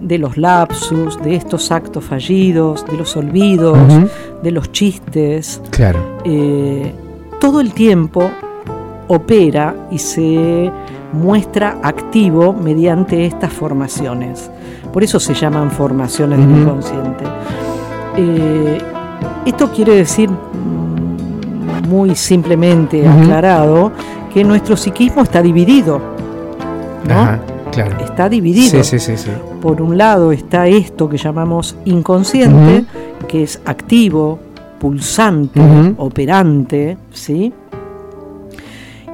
de los lapsus, de estos actos fallidos, de los olvidos, de los chistes. Claro. Eh, todo el tiempo opera y se muestra activo mediante estas formaciones. Por eso se llaman formaciones del inconsciente. Eh, esto quiere decir, mm, muy simplemente aclarado, que nuestro psiquismo está dividido. Está dividido. Por un lado está esto que llamamos inconsciente, que es activo, pulsante, operante, ¿sí?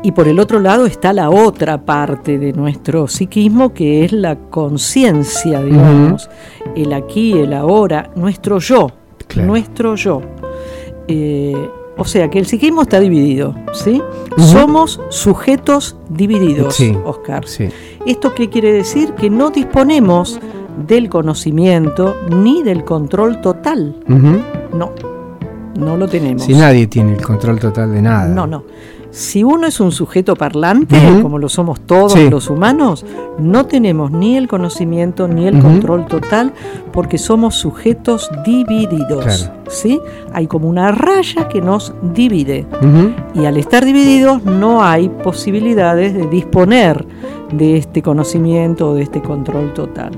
Y por el otro lado está la otra parte de nuestro psiquismo, que es la conciencia, digamos, el aquí, el ahora, nuestro yo, nuestro yo. Eh, o sea que el psiquismo está dividido, ¿sí? Somos sujetos divididos, Oscar. ¿Esto qué quiere decir? Que no disponemos del conocimiento ni del control total. No, no lo tenemos. Si nadie tiene el control total de nada. No, no. Si uno es un sujeto parlante, como lo somos todos los humanos, no tenemos ni el conocimiento ni el control total porque somos sujetos divididos. ¿sí? Hay como una raya que nos divide. Y al estar divididos no hay posibilidades de disponer de este conocimiento o de este control total.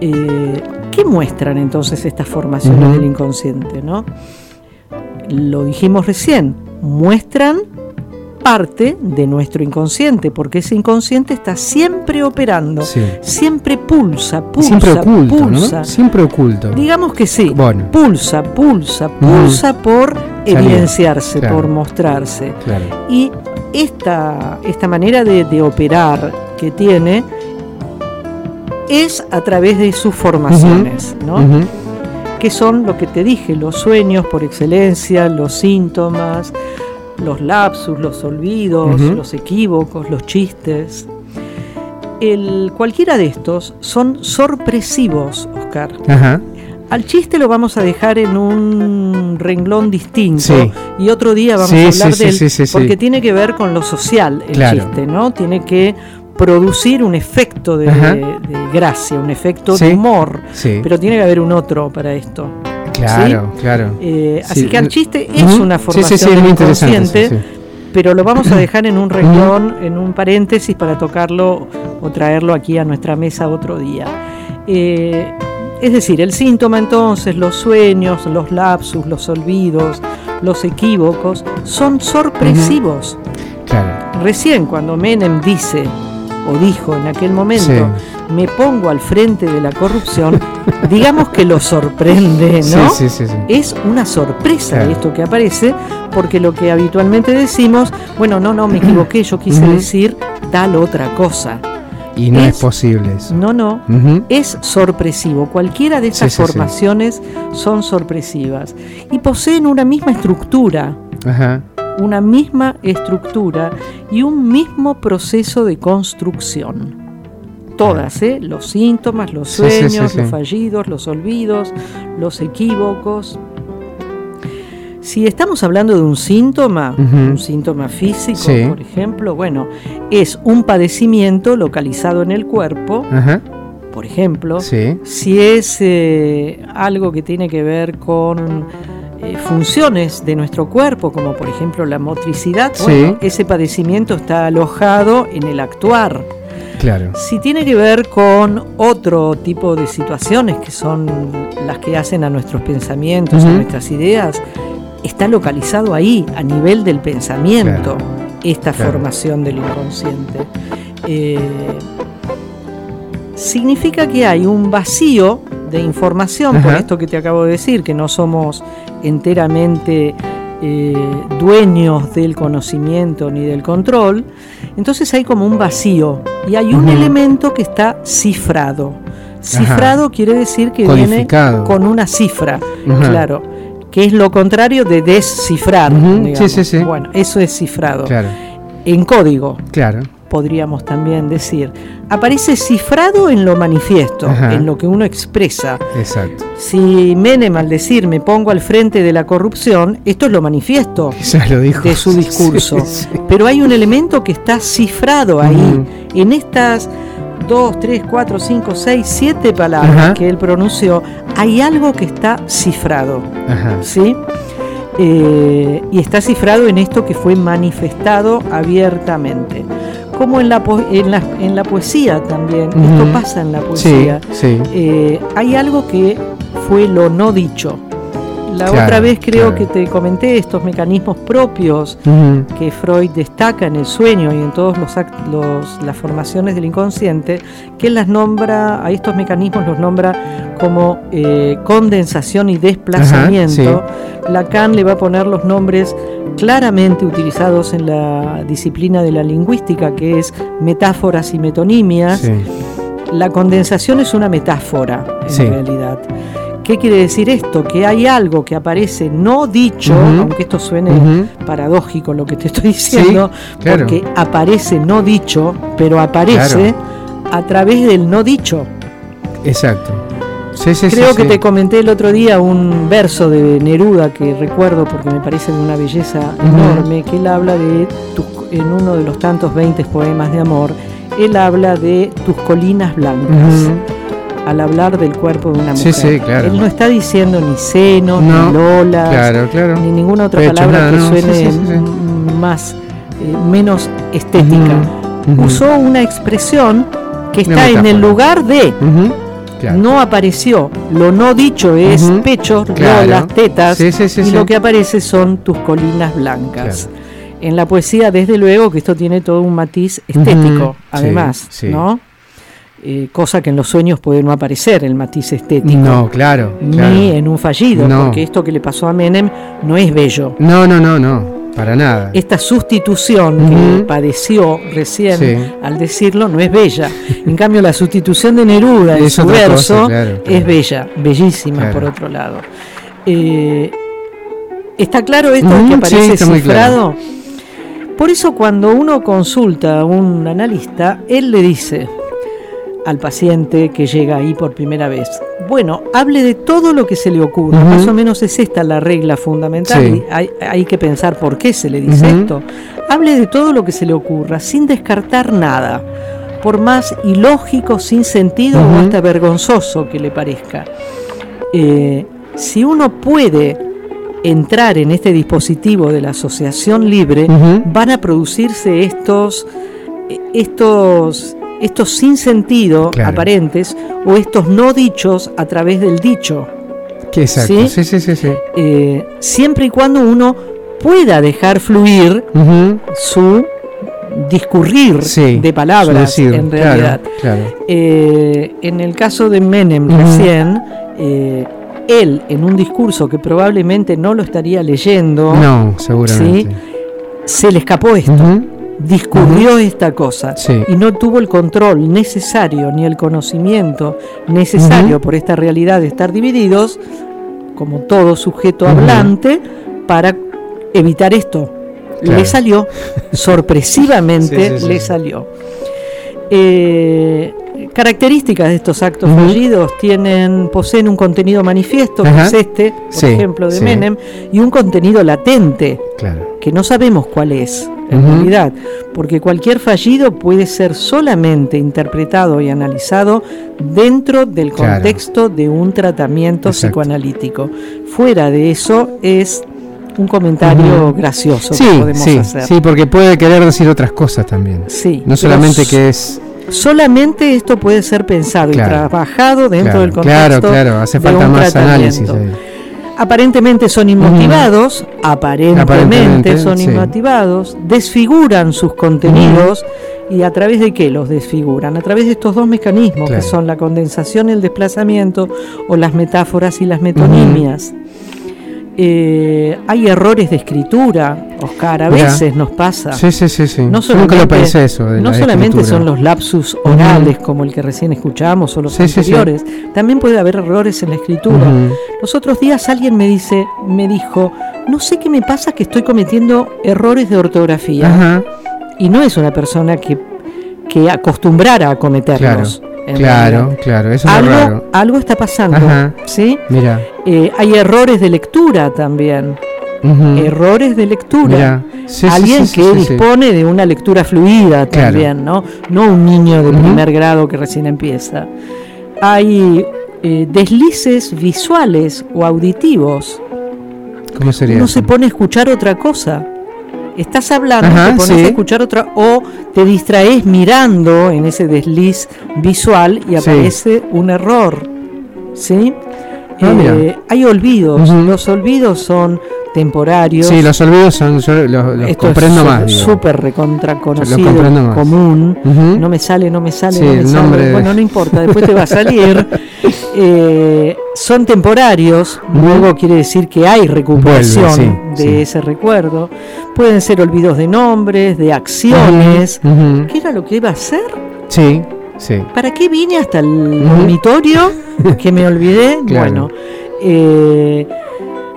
Eh, ¿Qué muestran entonces estas formaciones del inconsciente? ¿no? Lo dijimos recién, muestran parte de nuestro inconsciente, porque ese inconsciente está siempre operando, siempre pulsa, pulsa, siempre oculto, pulsa. Siempre oculto. Digamos que sí, pulsa, pulsa, pulsa por evidenciarse, por mostrarse. Y esta, esta manera de, operar que tiene es a través de sus formaciones, ¿no? que son lo que te dije, los sueños por excelencia, los síntomas, los lapsus, los olvidos, los equívocos, los chistes. El, cualquiera de estos son sorpresivos, Oscar. Al chiste lo vamos a dejar en un renglón distinto y otro día vamos a hablar de él porque tiene que ver con lo social el chiste, ¿no? Tiene que producir un efecto de, gracia, un efecto de humor, pero tiene que haber un otro para esto. Claro, claro. Eh, así que el chiste es una formación muy inconsciente, pero lo vamos a dejar en un renglón, en un paréntesis para tocarlo o traerlo aquí a nuestra mesa otro día. Eh, es decir, el síntoma entonces, los sueños, los lapsus, los olvidos, los equívocos, son sorpresivos. Claro. Recién cuando Menem dice o dijo en aquel momento, me pongo al frente de la corrupción, digamos que lo sorprende, ¿no? Sí, sí, sí, es una sorpresa esto que aparece, porque lo que habitualmente decimos, bueno, no, no, me equivoqué, yo quise decir tal otra cosa. Y no es, posible eso. No, no, es sorpresivo. Cualquiera de esas formaciones son sorpresivas y poseen una misma estructura. Ajá una misma estructura y un mismo proceso de construcción. Todas, ¿eh? los síntomas, los sueños, los fallidos, los olvidos, los equívocos. Si estamos hablando de un síntoma, un síntoma físico, por ejemplo, bueno, es un padecimiento localizado en el cuerpo, por ejemplo, si es eh, algo que tiene que ver con eh, funciones de nuestro cuerpo, como por ejemplo la motricidad, ese padecimiento está alojado en el actuar. Claro. Si tiene que ver con otro tipo de situaciones que son las que hacen a nuestros pensamientos, a nuestras ideas, está localizado ahí, a nivel del pensamiento, esta formación del inconsciente. Eh, significa que hay un vacío de información, por esto que te acabo de decir, que no somos enteramente eh, dueños del conocimiento ni del control, entonces hay como un vacío y hay un elemento que está cifrado. Cifrado quiere decir que viene con una cifra, claro, que es lo contrario de descifrar. Bueno, eso es cifrado. En código. Claro podríamos también decir, aparece cifrado en lo manifiesto, en lo que uno expresa. Exacto. Si Menem al decir me pongo al frente de la corrupción, esto es lo manifiesto de su discurso. Pero hay un elemento que está cifrado ahí, en estas dos, tres, cuatro, cinco, seis, siete palabras que él pronunció, hay algo que está cifrado. ¿Sí? Eh, y está cifrado en esto que fue manifestado abiertamente como en la, en la, en la poesía también, esto pasa en la poesía, eh, hay algo que fue lo no dicho. La otra vez creo que te comenté estos mecanismos propios que Freud destaca en el sueño y en todas los, las formaciones del inconsciente, que él las nombra, a estos mecanismos los nombra como eh, condensación y desplazamiento. Lacan le va a poner los nombres claramente utilizados en la disciplina de la lingüística, que es metáforas y metonimias. La condensación es una metáfora, en realidad. ¿Qué quiere decir esto? Que hay algo que aparece no dicho, aunque esto suene paradójico lo que te estoy diciendo, porque aparece no dicho, pero aparece a través del no dicho. Exacto. Creo que te comenté el otro día un verso de Neruda que recuerdo porque me parece de una belleza enorme, que él habla de, en uno de los tantos 20 poemas de amor, él habla de tus colinas blancas al hablar del cuerpo de una mujer. Él no está diciendo ni seno, ni lolas, ni ninguna otra palabra que suene más, eh, menos estética. Usó una expresión que está en el lugar de. No apareció. Lo no dicho es pecho, lolas, tetas, y lo que aparece son tus colinas blancas. En la poesía, desde luego, que esto tiene todo un matiz estético, además, ¿no? Eh, cosa que en los sueños puede no aparecer, el matiz estético. No, claro. Ni en un fallido, porque esto que le pasó a Menem no es bello. No, no, no, no, para nada. Esta sustitución que padeció recién al decirlo no es bella. en cambio, la sustitución de Neruda en su verso es bella, bellísima por otro lado. Eh, ¿Está claro esto que aparece cifrado? Por eso cuando uno consulta a un analista, él le dice, al paciente que llega ahí por primera vez. Bueno, hable de todo lo que se le ocurra, más o menos es esta la regla fundamental, hay, que pensar por qué se le dice esto. Hable de todo lo que se le ocurra, sin descartar nada, por más ilógico, sin sentido o hasta vergonzoso que le parezca. Eh, si uno puede entrar en este dispositivo de la asociación libre, van a producirse estos, estos estos sin sentido aparentes o estos no dichos a través del dicho. exacto. ¿Sí? Sí, sí, eh, siempre y cuando uno pueda dejar fluir su discurrir de palabras en realidad. Eh, en el caso de Menem recién, eh, él en un discurso que probablemente no lo estaría leyendo, no, seguramente. se le escapó esto discurrió esta cosa y no tuvo el control necesario ni el conocimiento necesario por esta realidad de estar divididos, como todo sujeto hablante, para evitar esto. Le salió, sorpresivamente le salió. Eh, características de estos actos fallidos tienen, poseen un contenido manifiesto, que es este, por ejemplo, de Menem, y un contenido latente, que no sabemos cuál es en realidad, porque cualquier fallido puede ser solamente interpretado y analizado dentro del contexto de un tratamiento psicoanalítico. Fuera de eso es un comentario gracioso que podemos hacer. Sí, porque puede querer decir otras cosas también. Sí. No solamente que es solamente esto puede ser pensado y trabajado dentro del contexto. Claro, claro, hace falta más análisis. Aparentemente son inmotivados, aparentemente, son inmotivados, desfiguran sus contenidos y a través de qué los desfiguran? A través de estos dos mecanismos que son la condensación y el desplazamiento o las metáforas y las metonimias. Eh, hay errores de escritura, Oscar, a veces nos pasa. Sí, sí, sí, No solamente, eso. no solamente son los lapsus orales como el que recién escuchamos o los anteriores, también puede haber errores en la escritura. Los otros días alguien me dice, me dijo, no sé qué me pasa que estoy cometiendo errores de ortografía. Y no es una persona que, que acostumbrara a cometerlos. Claro, claro, eso es algo, raro. algo está pasando, ¿sí? Mira. Eh, hay errores de lectura también. Errores de lectura. Alguien que dispone de una lectura fluida también, ¿no? No un niño de primer grado que recién empieza. Hay eh, deslices visuales o auditivos. ¿Cómo sería? Uno se pone a escuchar otra cosa estás hablando, te pones a escuchar otra, o te distraes mirando en ese desliz visual y aparece un error. ¿Sí? Ah, eh, hay olvidos. Los olvidos son temporarios. Sí, los olvidos son, yo los, comprendo más. Súper recontra conocido, común. No me sale, no me sale, no me sale. Bueno, no importa, después te va a salir. Eh, son temporarios, luego quiere decir que hay recuperación de ese recuerdo. Pueden ser olvidos de nombres, de acciones. ¿Qué era lo que iba a hacer? Sí. Sí. ¿Para qué vine hasta el dormitorio que me olvidé? Bueno, eh,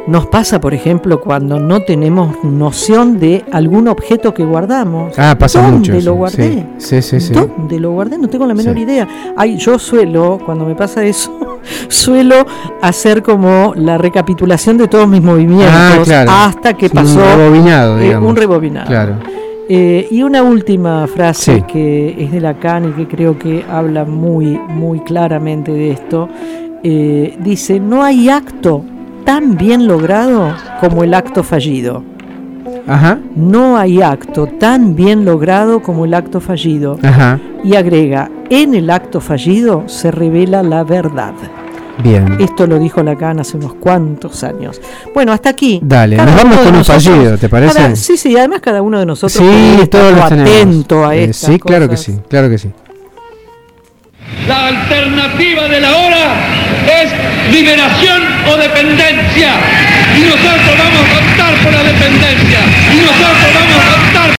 nos pasa, por ejemplo, cuando no tenemos noción de algún objeto que guardamos. Ah, pasa ¿Dónde mucho. lo guardé? Sí, sí, sí. ¿Dónde lo guardé? No tengo la menor idea. Ay, yo suelo, cuando me pasa eso, suelo hacer como la recapitulación de todos mis movimientos ah, hasta que pasó un rebobinado, eh, digamos. un rebobinado. Claro. Eh, y una última frase que es de Lacan y que creo que habla muy, muy claramente de esto. Eh, dice, no hay acto tan bien logrado como el acto fallido. Ajá. No hay acto tan bien logrado como el acto fallido. Ajá. Y agrega, en el acto fallido se revela la verdad. Bien. Esto lo dijo Lacan hace unos cuantos años. Bueno, hasta aquí. Dale, nos vamos con un fallido, ¿te parece? Cada, sí, sí, además cada uno de nosotros sí, todos los atento a eh, Sí, claro cosas. que sí, claro que sí. La alternativa de la hora es liberación o dependencia. Y nosotros vamos a optar por la dependencia. Y nosotros vamos a optar